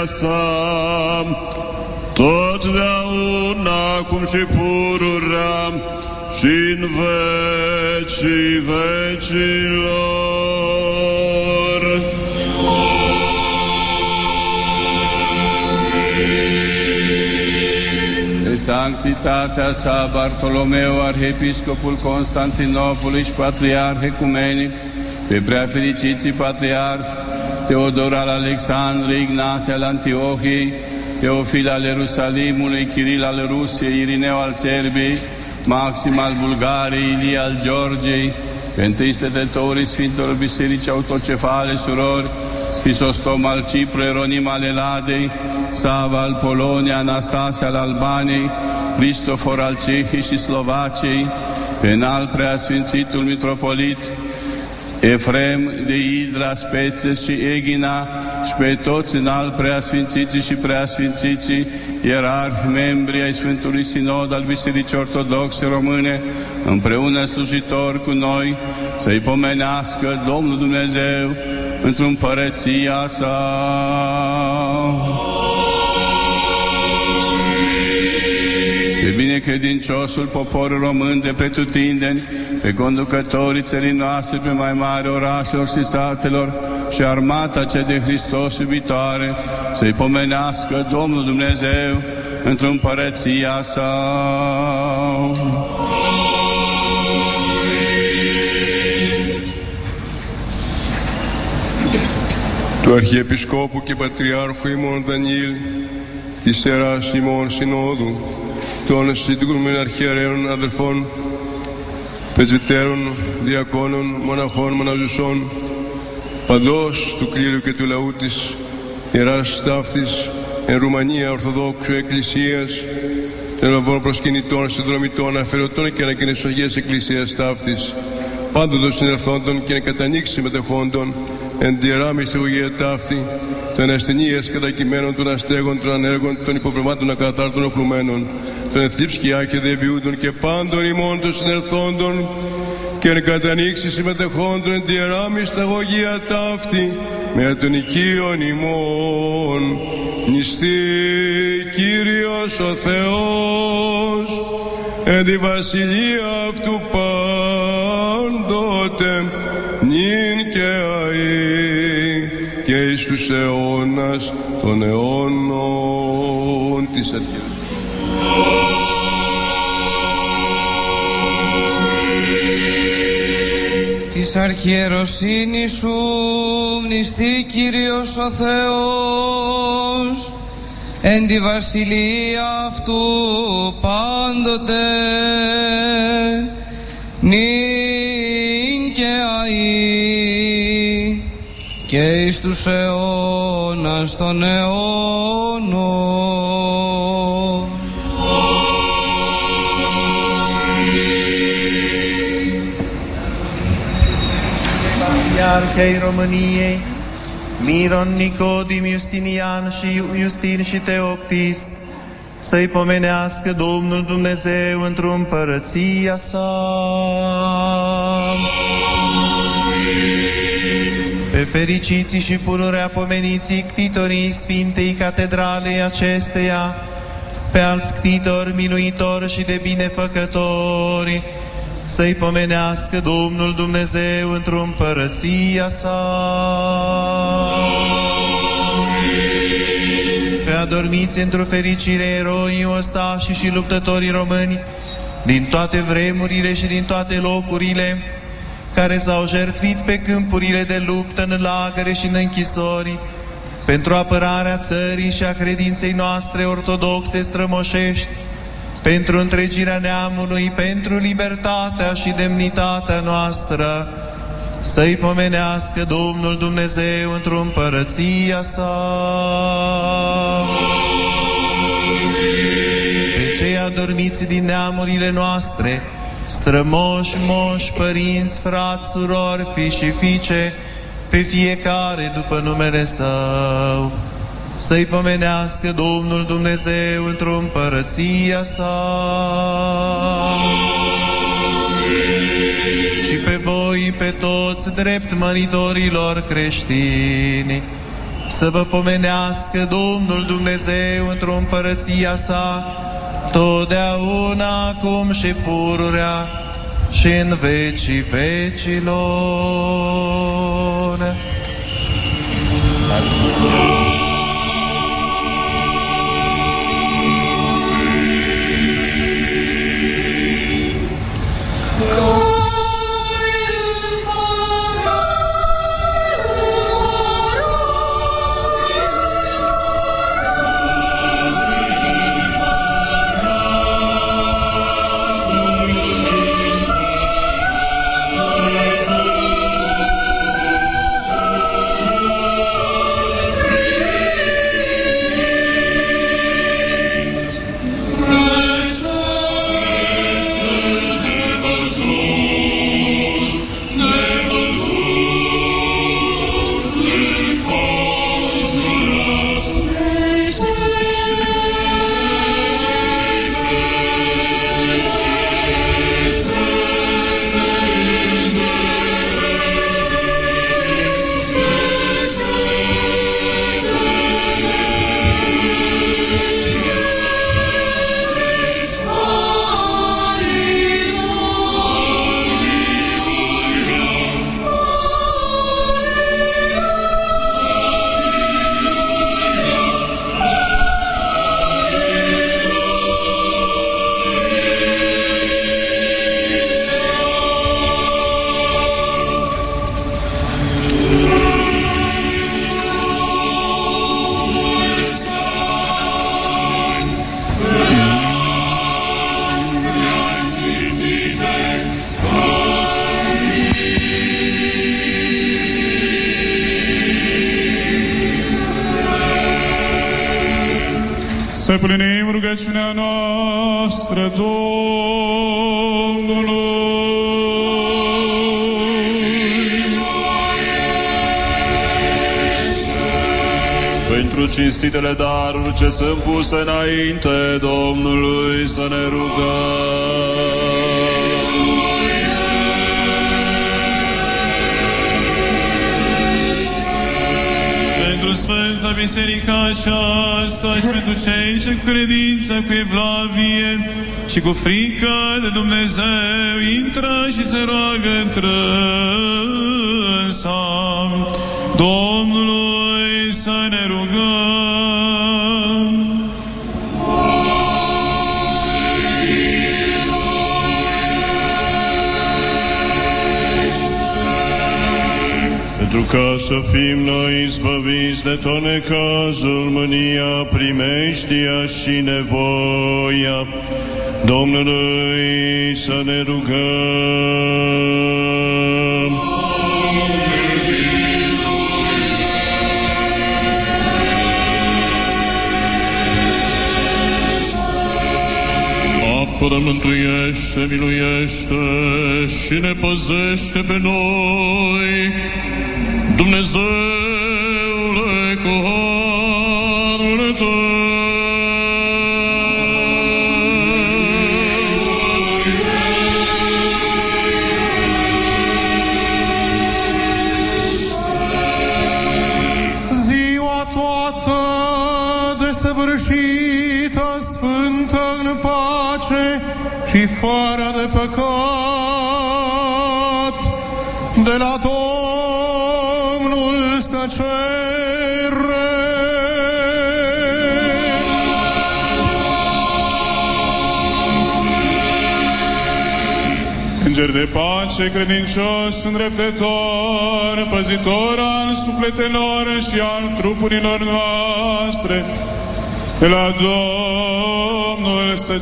părăția sa, totdeauna cum și pururea și în vecii vecilor.
De sanctitatea sa Bartolomeu, arhiepiscopul Constantinopolului și patriarh ecumenic, pe prea fericiții patriarhi, Teodor al Alexandrei, Ignate al Antiohiei, Teofil al Ierusalimului, Chiril al Rusiei, Irineu al Serbiei, Maxim al Bulgariei, Ilie al Georgiei, pe întâi stătătorii Sfintelor Biserici Autocefale, surori, Crisostom al Cipru, Eronim al Eladei, Sava al Polonia, Anastasia al Albaniei, Cristofor al Cehii și Slovaciei, pe înalt preasfințitul mitropolit, Efrem de Idra, Spețe și Egina și pe toți înalt preasfințiții și preasfințiții, ierarhi, membri ai Sfântului Sinod al Bisericii Ortodoxe Române, împreună slujitori cu noi, să-i pomenească Domnul Dumnezeu într-o împărăția sa. Pe binecredinciosul popor român de pretutindeni, pe conducătorii țării noastre, pe mai mari orașelor și satelor și armata cea de Hristos iubitoare, să-i pomenească Domnul Dumnezeu într-o împărăția sa.
του Αρχιεπισκόπου και Πατριάρχου ημών Δανιήλ, της Ιεράς ημών Συνόδου, των συγκεκριμένων αρχιερέων αδελφών, πεζιτέρων, διακόνων, μοναχών, μοναζουσών, παντός του κλήρου και του λαού της Ιεράς Ταύτης, εν Ρουμανία Ορθοδόξου Εκκλησίας, των λαβών προσκυνητών, συνδρομητών, αφαιρωτών και ανακοινές Αγίας Εκκλησίας Ταύτης, πάντων συνερθόντων και κατανοίξει συμμετεχόντων, εν τη ιερά μυστηγωγία ταύτη, των ασθενείας κατακειμένων των αστέγων, των ανέργων, των υποπλημάτων ακαθάρτων οπλουμένων, των εθλίψκια και διαβιούντων και πάντων ημών των συνερθόντων, και εν κατανοίξει συμμετεχόντων εν τη ιερά μυσταγωγία ταύτη, με τον οικείον ημών, νηστή Κύριος ο Θεός, εν τη βασιλεία αυτού πάντοτε, νυν και αεί, και εις τους αιώνας των αιώνων της αρχής.
Της αρχιεροσύνης σου μνηστεί Κύριος ο Θεός εν τη βασιλεία αυτού πάντοτε νυν και εις τους αιώνας των αιώνων.
Βασιλιάρχε η Ρωμανία, μύρον νικό δημιουστινιάν σι ουστίν σι θεοκτής, σε υπομενεάσκε δόμνον του Νεζέου εν τρουμ παρατσία σαν. Pe fericiții și pururea pomeniții ctitorii Sfintei Catedralei acesteia, pe alți ctitori, miluitori și de binefăcători, să-i pomenească Domnul Dumnezeu într-o împărăția sa. Pe adormiți într-o fericire eroii ostașii și luptătorii români, din toate vremurile și din toate locurile, care s-au jertfit pe câmpurile de luptă, în lagăre și în închisori, pentru apărarea țării și a credinței noastre ortodoxe strămoșești, pentru întregirea neamului, pentru libertatea și demnitatea noastră, să-i pomenească Domnul Dumnezeu într-o împărăția sa. Pe cei adormiți din neamurile noastre, strămoși, moși, părinți, frați, surori, fi și fiice, pe fiecare după numele Său, să-i pomenească Domnul Dumnezeu într-o împărăția sa. Și pe voi, pe toți drept măritorilor creștini, să vă pomenească Domnul Dumnezeu într-o împărăția sa, totdeauna, acum și pururea, și în vecii vecilor.
Să
ce sunt puse înainte Domnului să ne rugăm.
Pentru Sfânta Biserica aceasta și pentru cei ce cu credință, cu evlavie și cu frică de Dumnezeu intră și se roagă întrânsa ca să fim noi izbăviți de tot necazul, mânia, primeștia și nevoia Domnului să ne rugăm.
Apără, mântuiește, miluiește și ne păzește pe noi, Dumnezeule,
Înger de pace, credincios, îndreptător, păzitor al sufletelor și al trupurilor noastre, de la Domnul să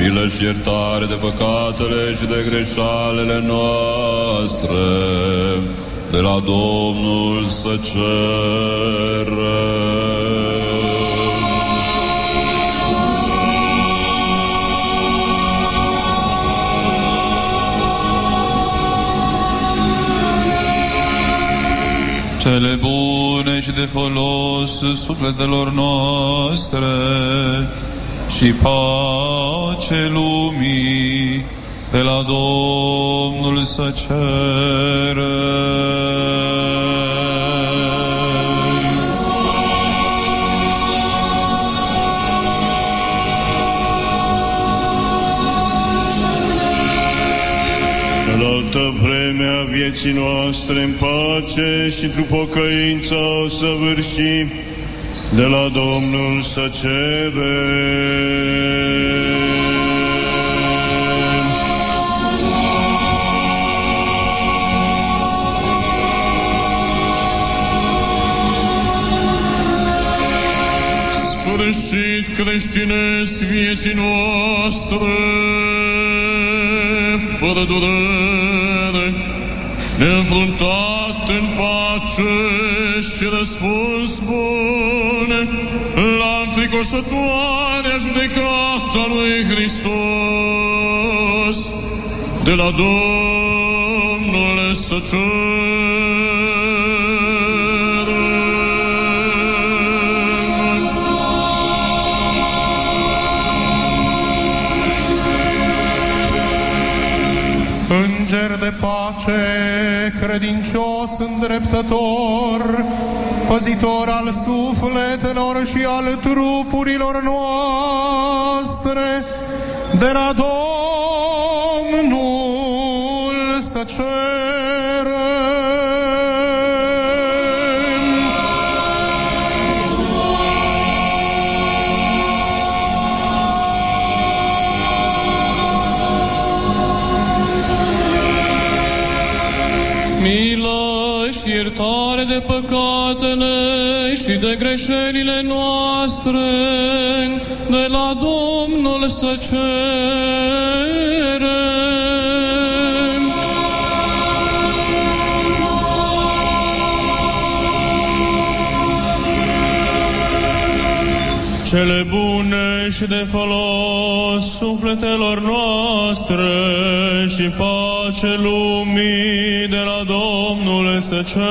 Milă și iertare de păcatele și de greșalele noastre, de la Domnul să cerem.
cele bune și de folos sufletelor noastre și pace lumii de la Domnul să cerem.
Cealaltă vreme a vieții noastre în pace și într pocăință o să vârși de la Domnul să cere.
Creștinesc vieții noastre, fără durere, neînfruntat în pace și răspuns bun la înfricoșătoarea judecata lui Hristos, de la Domnul să cerem.
Înger de pace, credincios îndreptător, păzitor al sufletelor și al trupurilor noastre, de la Domnul să cerem.
De greșelile noastre, de la Domnul să cerem.
Cele bune și de folos sufletelor noastre și pace lumii de la Domnul să cerem.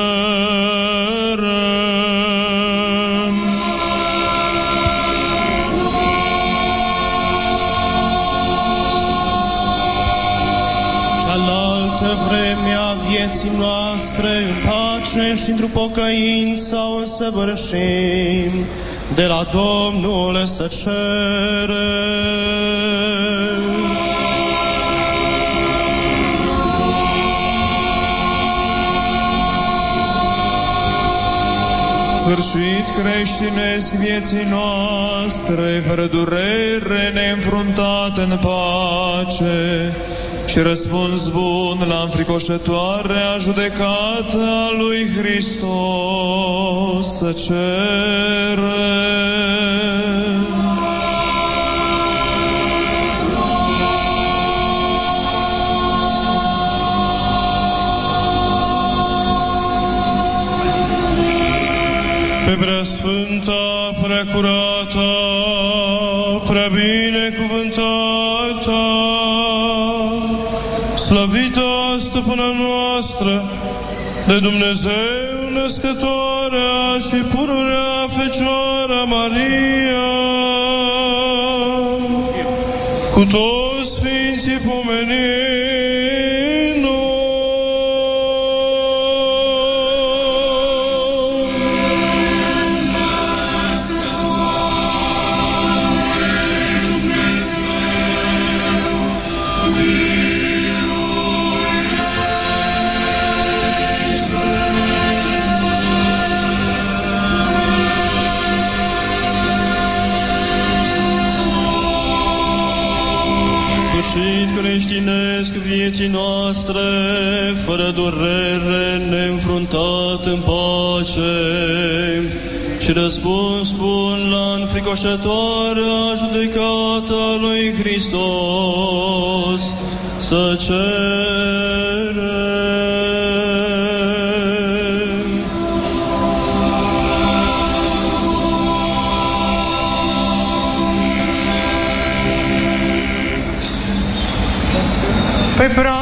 Cealaltă vreme a vieții noastre în pace și într-o pocăință o însăvârșim, de la Domnul să cerem.
Sfârșit creștinesc vieții noastre, fără durere, neînfruntat în pace și răspuns bun la înfricoșătoarea judecată a lui Hristos să cerem. Pe preasfânta, preacurata, prea binecuvântata, slăvită stăpâna noastră, de Dumnezeu născătoarea și pururea Fecioara Maria, cu toți Sfinții pomenind
Și răspuns bun la înfricoșătoarea judecată a lui Hristos, să cerem.
pe prea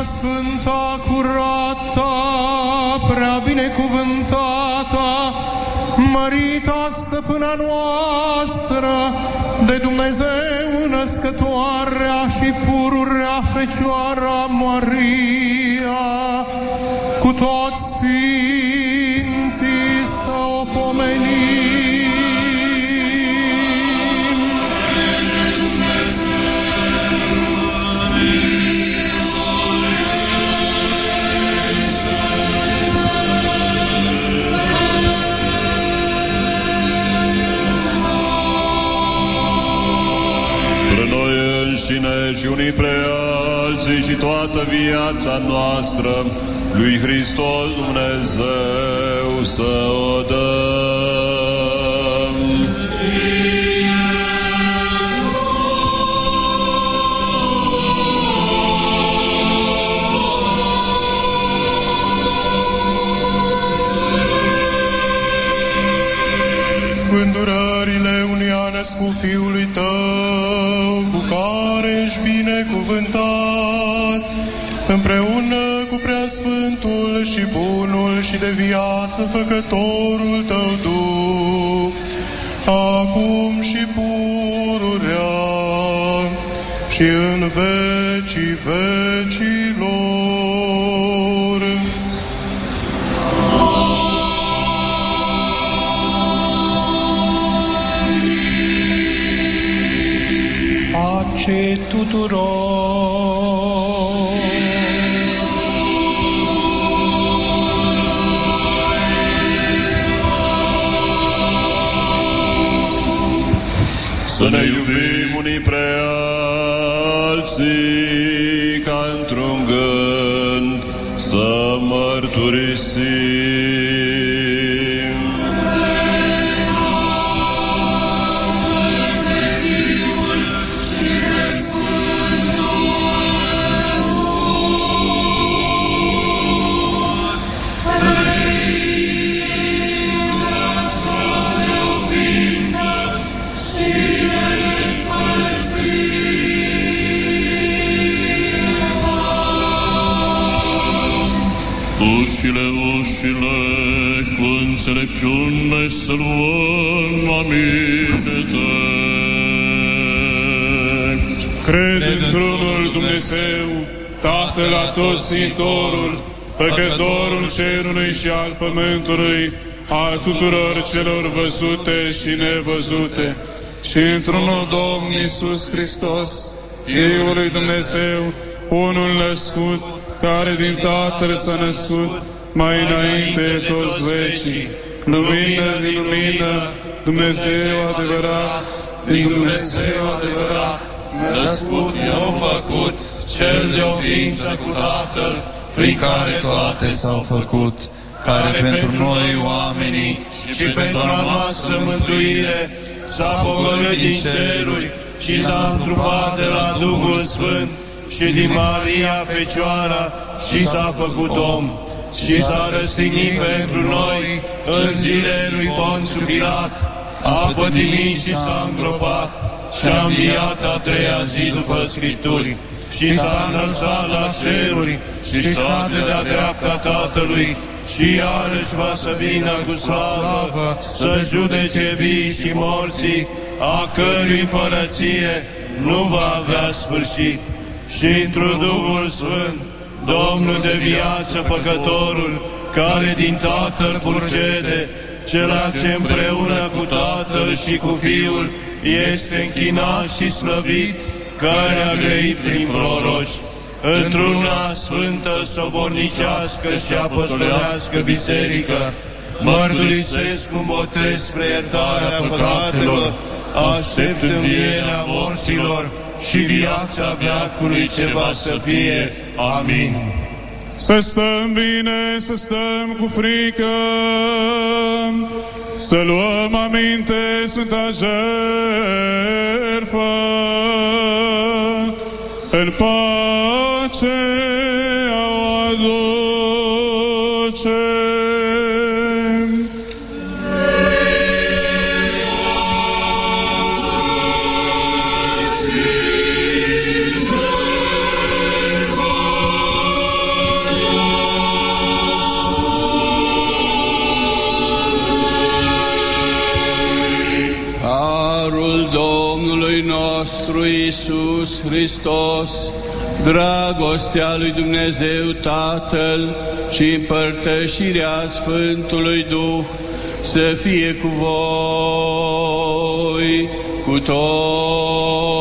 toată viața noastră lui Hristos Dumnezeu să o dăm.
Împreună cu preasfântul și bunul și de viață făcătorul Tău Duh, acum și pururea și în vecii vecilor.
Să
luăm aminte.
Cred într-unul Dumnezeu, Tatăl Atotțintorul, Făcătorul cerului și al pământului, a tuturor celor văzute și nevăzute, și într-unul Domn Iisus Hristos, Fiul lui Dumnezeu, unul născut, care din Tatăl s-a născut, mai înainte de toți vecii, lumină din lumină, Dumnezeu adevărat, din Dumnezeu adevărat,
născut, nou făcut, cel de o ființă cu Tatăl, prin care toate s-au făcut, care pentru noi oamenii și pentru a noastră mântuire s-a pogorât din ceruri și s-a întrupat de la Duhul Sfânt și din Maria Fecioara și s-a făcut om și s-a răstignit pentru noi în zile lui Ponțiu Pilat, a pătimit și s-a îngropat și a înviat a treia zi după Scripturi. Și s-a înălțat la ceruri și șade de-a dreapta Tatălui. Și iarăși va să vină cu slavă să judece vii și morții, a cărui împărăție nu va avea sfârșit. Și într Duhul Sfânt, Domnul de viață, Făcătorul, care din Tatăl purcede, cela ce împreună cu Tatăl și cu Fiul este închinat și slăvit, care a grăit prin proroci, într-una sfântă, sobornicească și apostolească biserică, mărturisesc un botez spre iertarea păcatelor, aștept învierea morților și viața veacului ce va să fie. Amin.
Să stăm bine, să stăm cu frică, să luăm aminte Sfânta jertfă, în pace o aducem.
Hristos, dragostea lui Dumnezeu Tatăl și împărtășirea Sfântului Duh să fie cu voi, cu toți.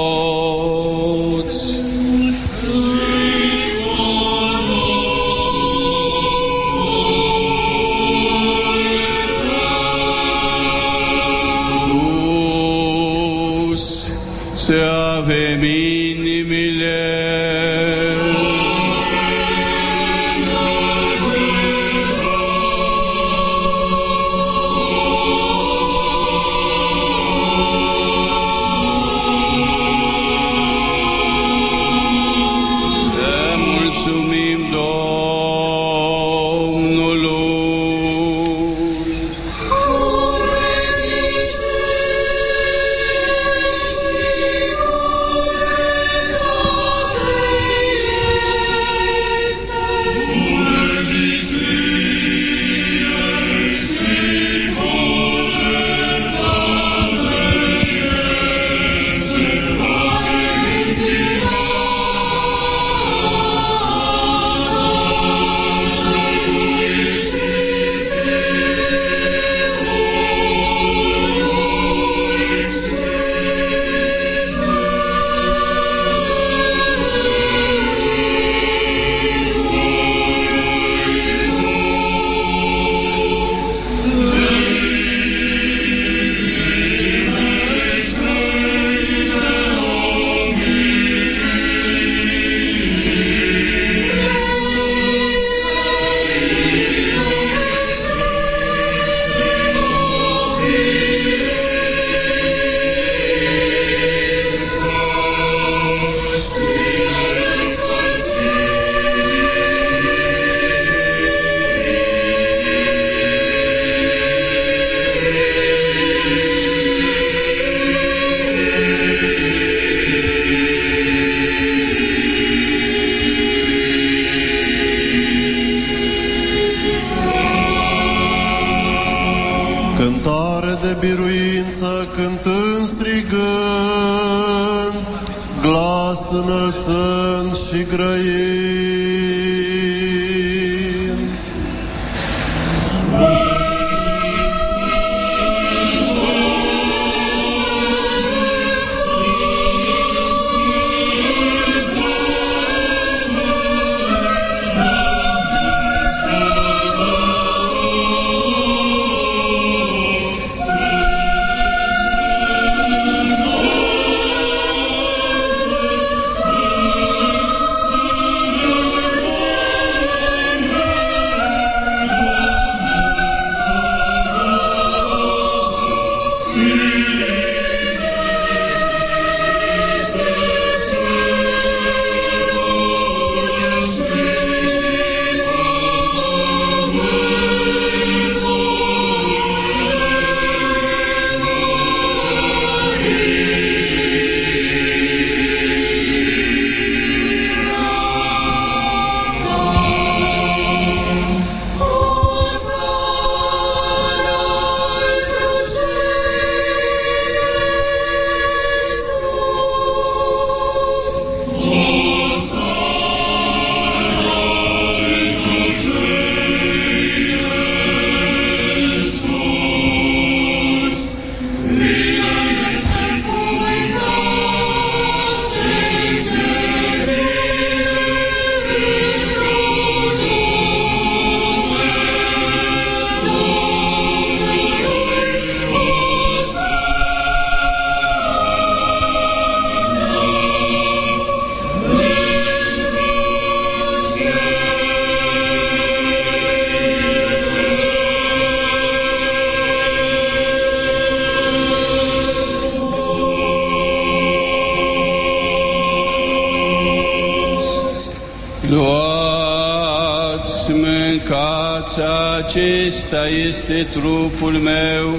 Acesta este trupul meu,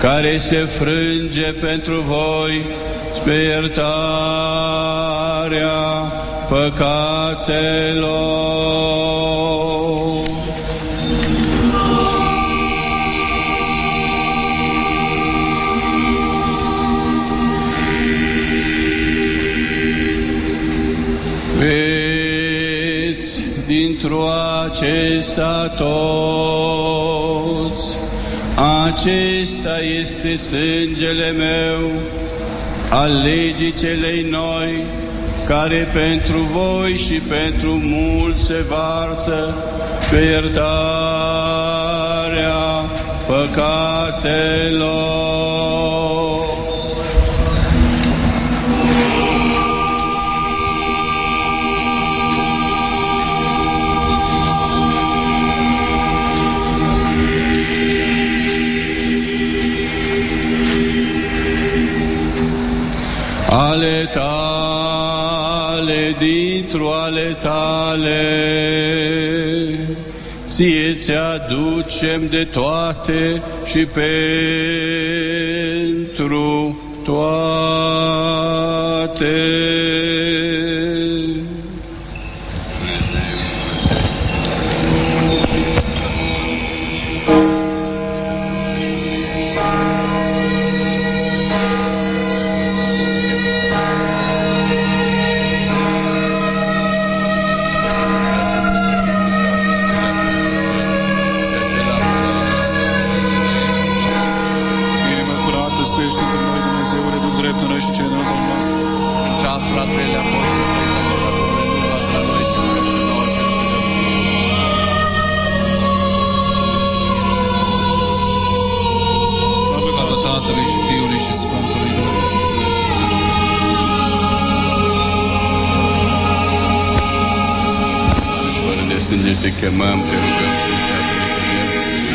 care se frânge pentru voi spre iertarea păcatelor. Veți dintr-o acesta acesta este sângele meu, al legii celei noi, care pentru voi și pentru mulți se varsă pe iertarea păcatelor. Ale tale, dintr-o ale tale, ție ți-aducem de toate și pentru toate. Te chemăm, te rugăm și în ceea ce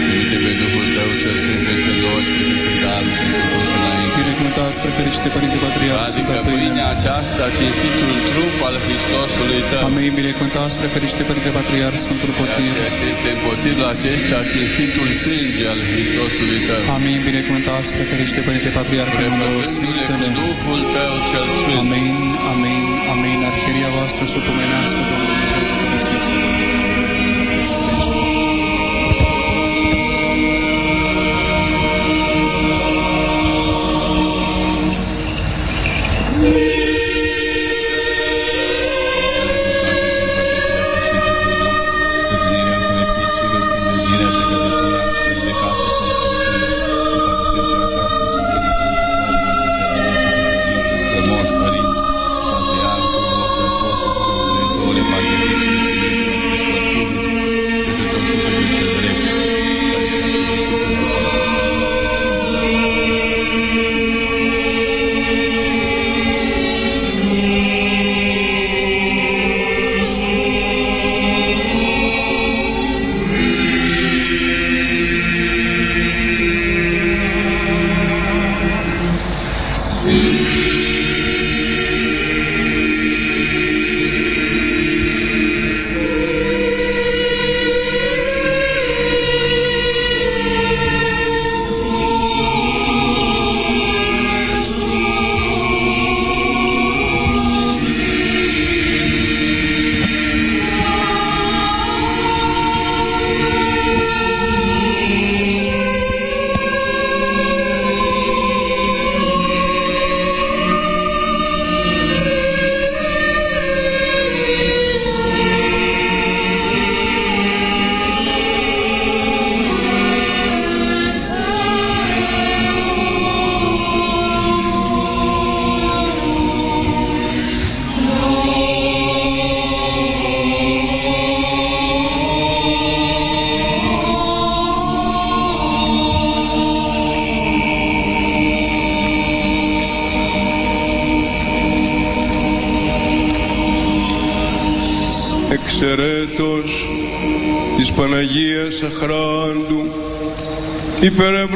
Trimite pe Duhul Tău cel Sfânt peste noi și să se darul ce se pus înainte.
Binecuvântați, prefericite Părinte Patriarh,
Adică
Sfânta Pâine.
pâinea aceasta, cinstitul trup al Hristosului Tău.
Amin, binecuvântați, prefericite Părinte Patriarh, Sfântul Potir.
Ceea ce este împotriva acesta, cinstitul sânge al Hristosului Tău.
Amin, binecuvântați, prefericite Părinte Patriarh, Domnul
Prefăcându-le cu
Sfintele.
Duhul Tău cel Sfânt.
Amin, amin, amin. Arheria voastră supumenească, Domnul Dumnezeu,
But. very.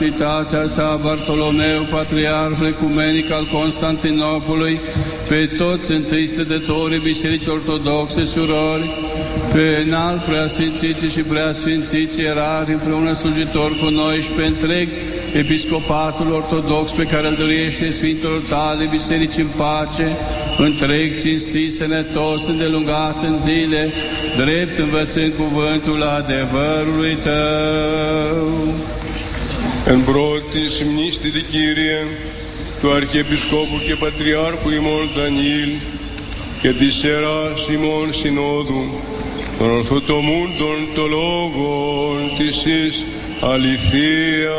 Sanctitatea sa Bartolomeu, patriarh ecumenic al Constantinopolului, pe toți întâi stătătorii Bisericii Ortodoxe, surori, pe înalt preasfințiții și preasfințiții erari, împreună slujitori cu noi și pe întreg episcopatul ortodox pe care îl dorește Sfintelor tale, biserici în pace, întreg, cinstit, sănătos, îndelungat în zile, drept învățând cuvântul adevărului Tău.
Εμπρότης μνήστη Κύριε του Αρχιεπισκόπου και Πατριάρχου ημών Δανιήλ και της Σέρας ημών Συνόδου των ορθοτομούντων των λόγων της εις αληθείας.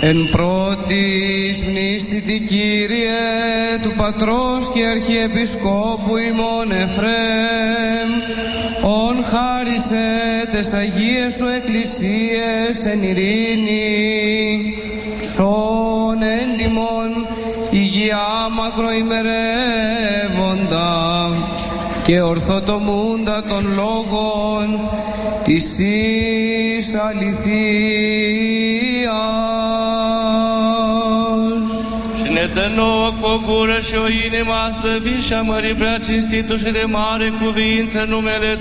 Εν πρώτης μνήστητη Κύριε του Πατρός και Αρχιεπισκόπου ημών Εφρέμ, ον χάρισε τις Αγίες σου εκκλησίες εν ειρήνη σών εν τιμών υγεία μακροημερεύοντα και ορθοτομούντα των λόγων της εις αληθείας.
Συνετενώ αποκούρε ο ήνυμας τεβίσα μαρή πρέα cinstitul și μάρε mare cuvință numele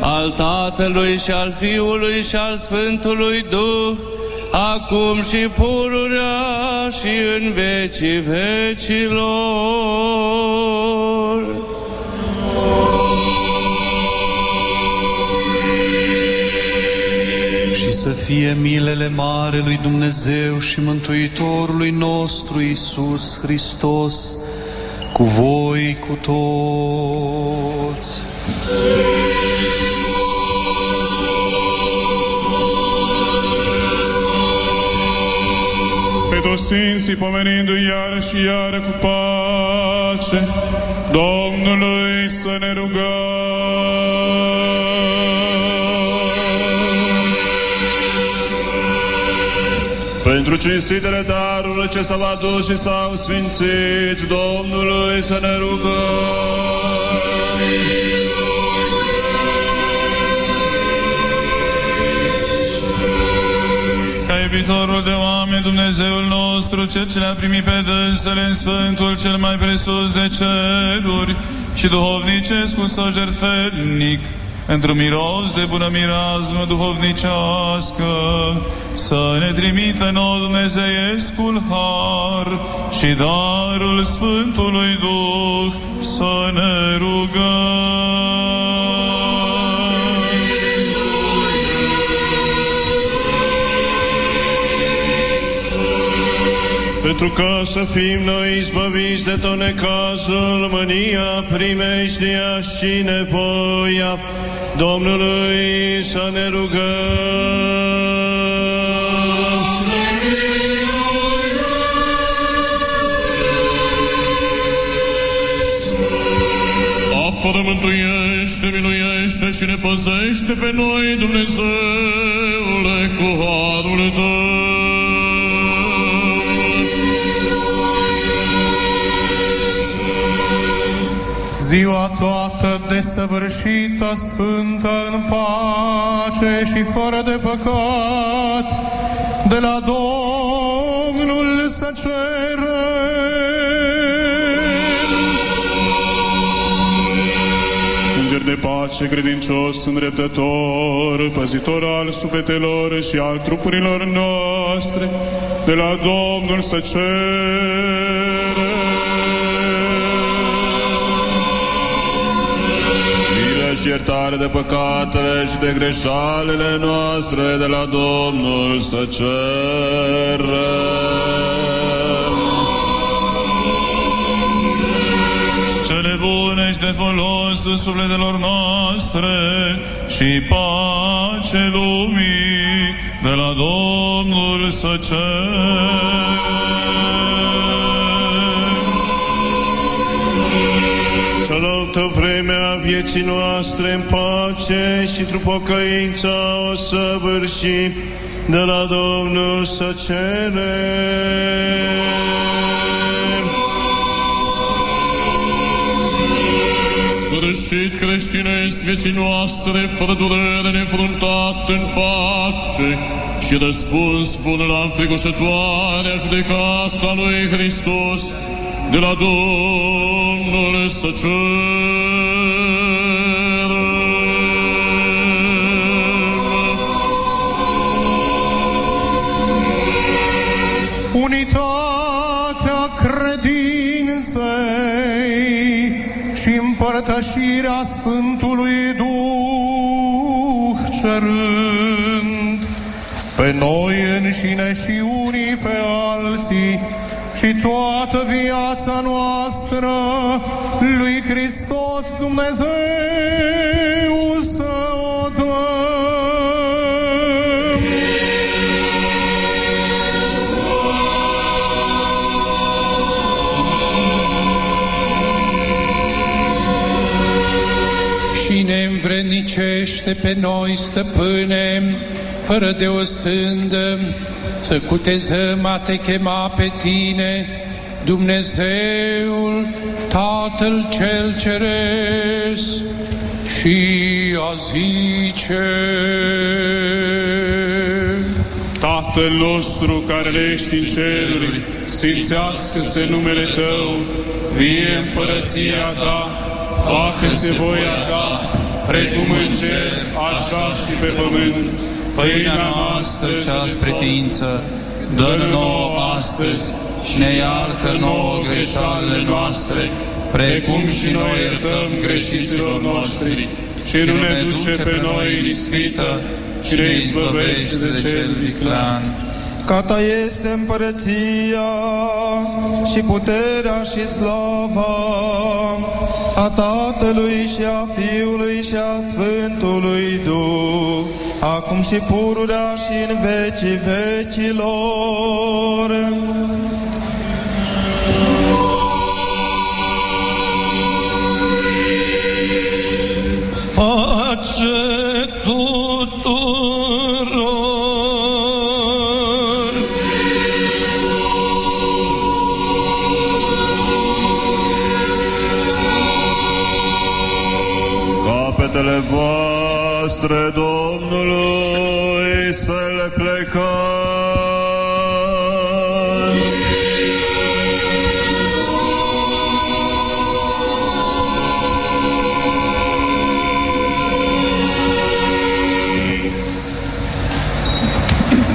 al Tatălui și al Fiului și al Sfântului Duh, acum și pururea și în vecii vecilor.
și să fie milele mare lui Dumnezeu și Mântuitorului nostru Isus Hristos cu voi cu toți.
Pe toți Sfinții pomenindu-i iară și iară cu pace, Domnului să ne rugăm.
Pentru cinstitele daruri ce s-au adus și s-au sfințit, Domnului să ne rugăm.
Ca iubitorul de oameni, Dumnezeul nostru, Cel ce le-a primit pe dânsele în Sfântul cel mai presus de ceruri și duhovnicesc cu său jertfelnic, într-un miros de bună mirazmă duhovnicească, să ne trimită nouă Dumnezeiescul har și darul Sfântului Duh să ne rugăm.
Pentru ca să fim noi izbăviți de tot necazul, mânia, primejdia și nevoia Domnului să ne rugăm.
Apără, mântuiește, miluiește și ne păzește pe noi, Dumnezeule, cu harul Tău.
Ziua toată desăvârșită, sfântă în pace și fără de păcat, de la Domnul să
Înger de pace, credincios, îndreptător, păzitor al sufletelor și al trupurilor noastre, de la Domnul să
Milă și iertare de păcatele și de greșalele noastre de la Domnul să cerem.
cele bune și de folosul sufletelor noastre și pace lumii de la Domnul să
Să lăută vremea vieții noastre în pace și într-o pocăință o săvârși de la Domnul să cerem.
Sfârșit sfârșit creștinesc vieții noastre, fără durere, nefruntat în pace și răspuns bun la înfricoșătoarea judecata lui Hristos, de la Domnul să
unitatea credinței și împărtășirea Sfântului toată viața noastră lui Hristos Dumnezeu să o dăm.
și ne învrednicește pe noi, stăpâne, fără de o sândă, să cutezăm a te chema pe tine, Dumnezeul, Tatăl cel Ceresc, și a zice...
Tatăl nostru care ești în ceruri, sfințească-se numele Tău, vie împărăția Ta, facă-se voia Ta, precum în cer, așa și pe pământ.
Pâinea noastră cea spre ființă, dă-ne nouă astăzi și ne iartă nouă greșalele noastre, precum și noi iertăm greșiților noștri. Și nu ne duce pe noi în ispită, ci ne izbăvește de cel viclean.
Ca ta este împărăția și puterea și slava a Tatălui și a Fiului și a Sfântului Duh, acum și pururea și în vecii vecilor.
Pace tuturor!
Capetele voastre Domnului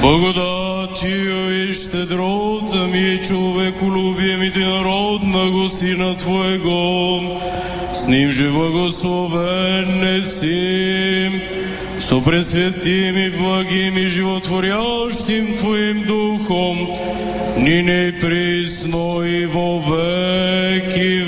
Благодатью иште дротом и човеку любим и народного Сына Твоего, с Ним же благословенне си, со пресвятим и благим и животворящим Твоим Духом, нине и присно и во веки.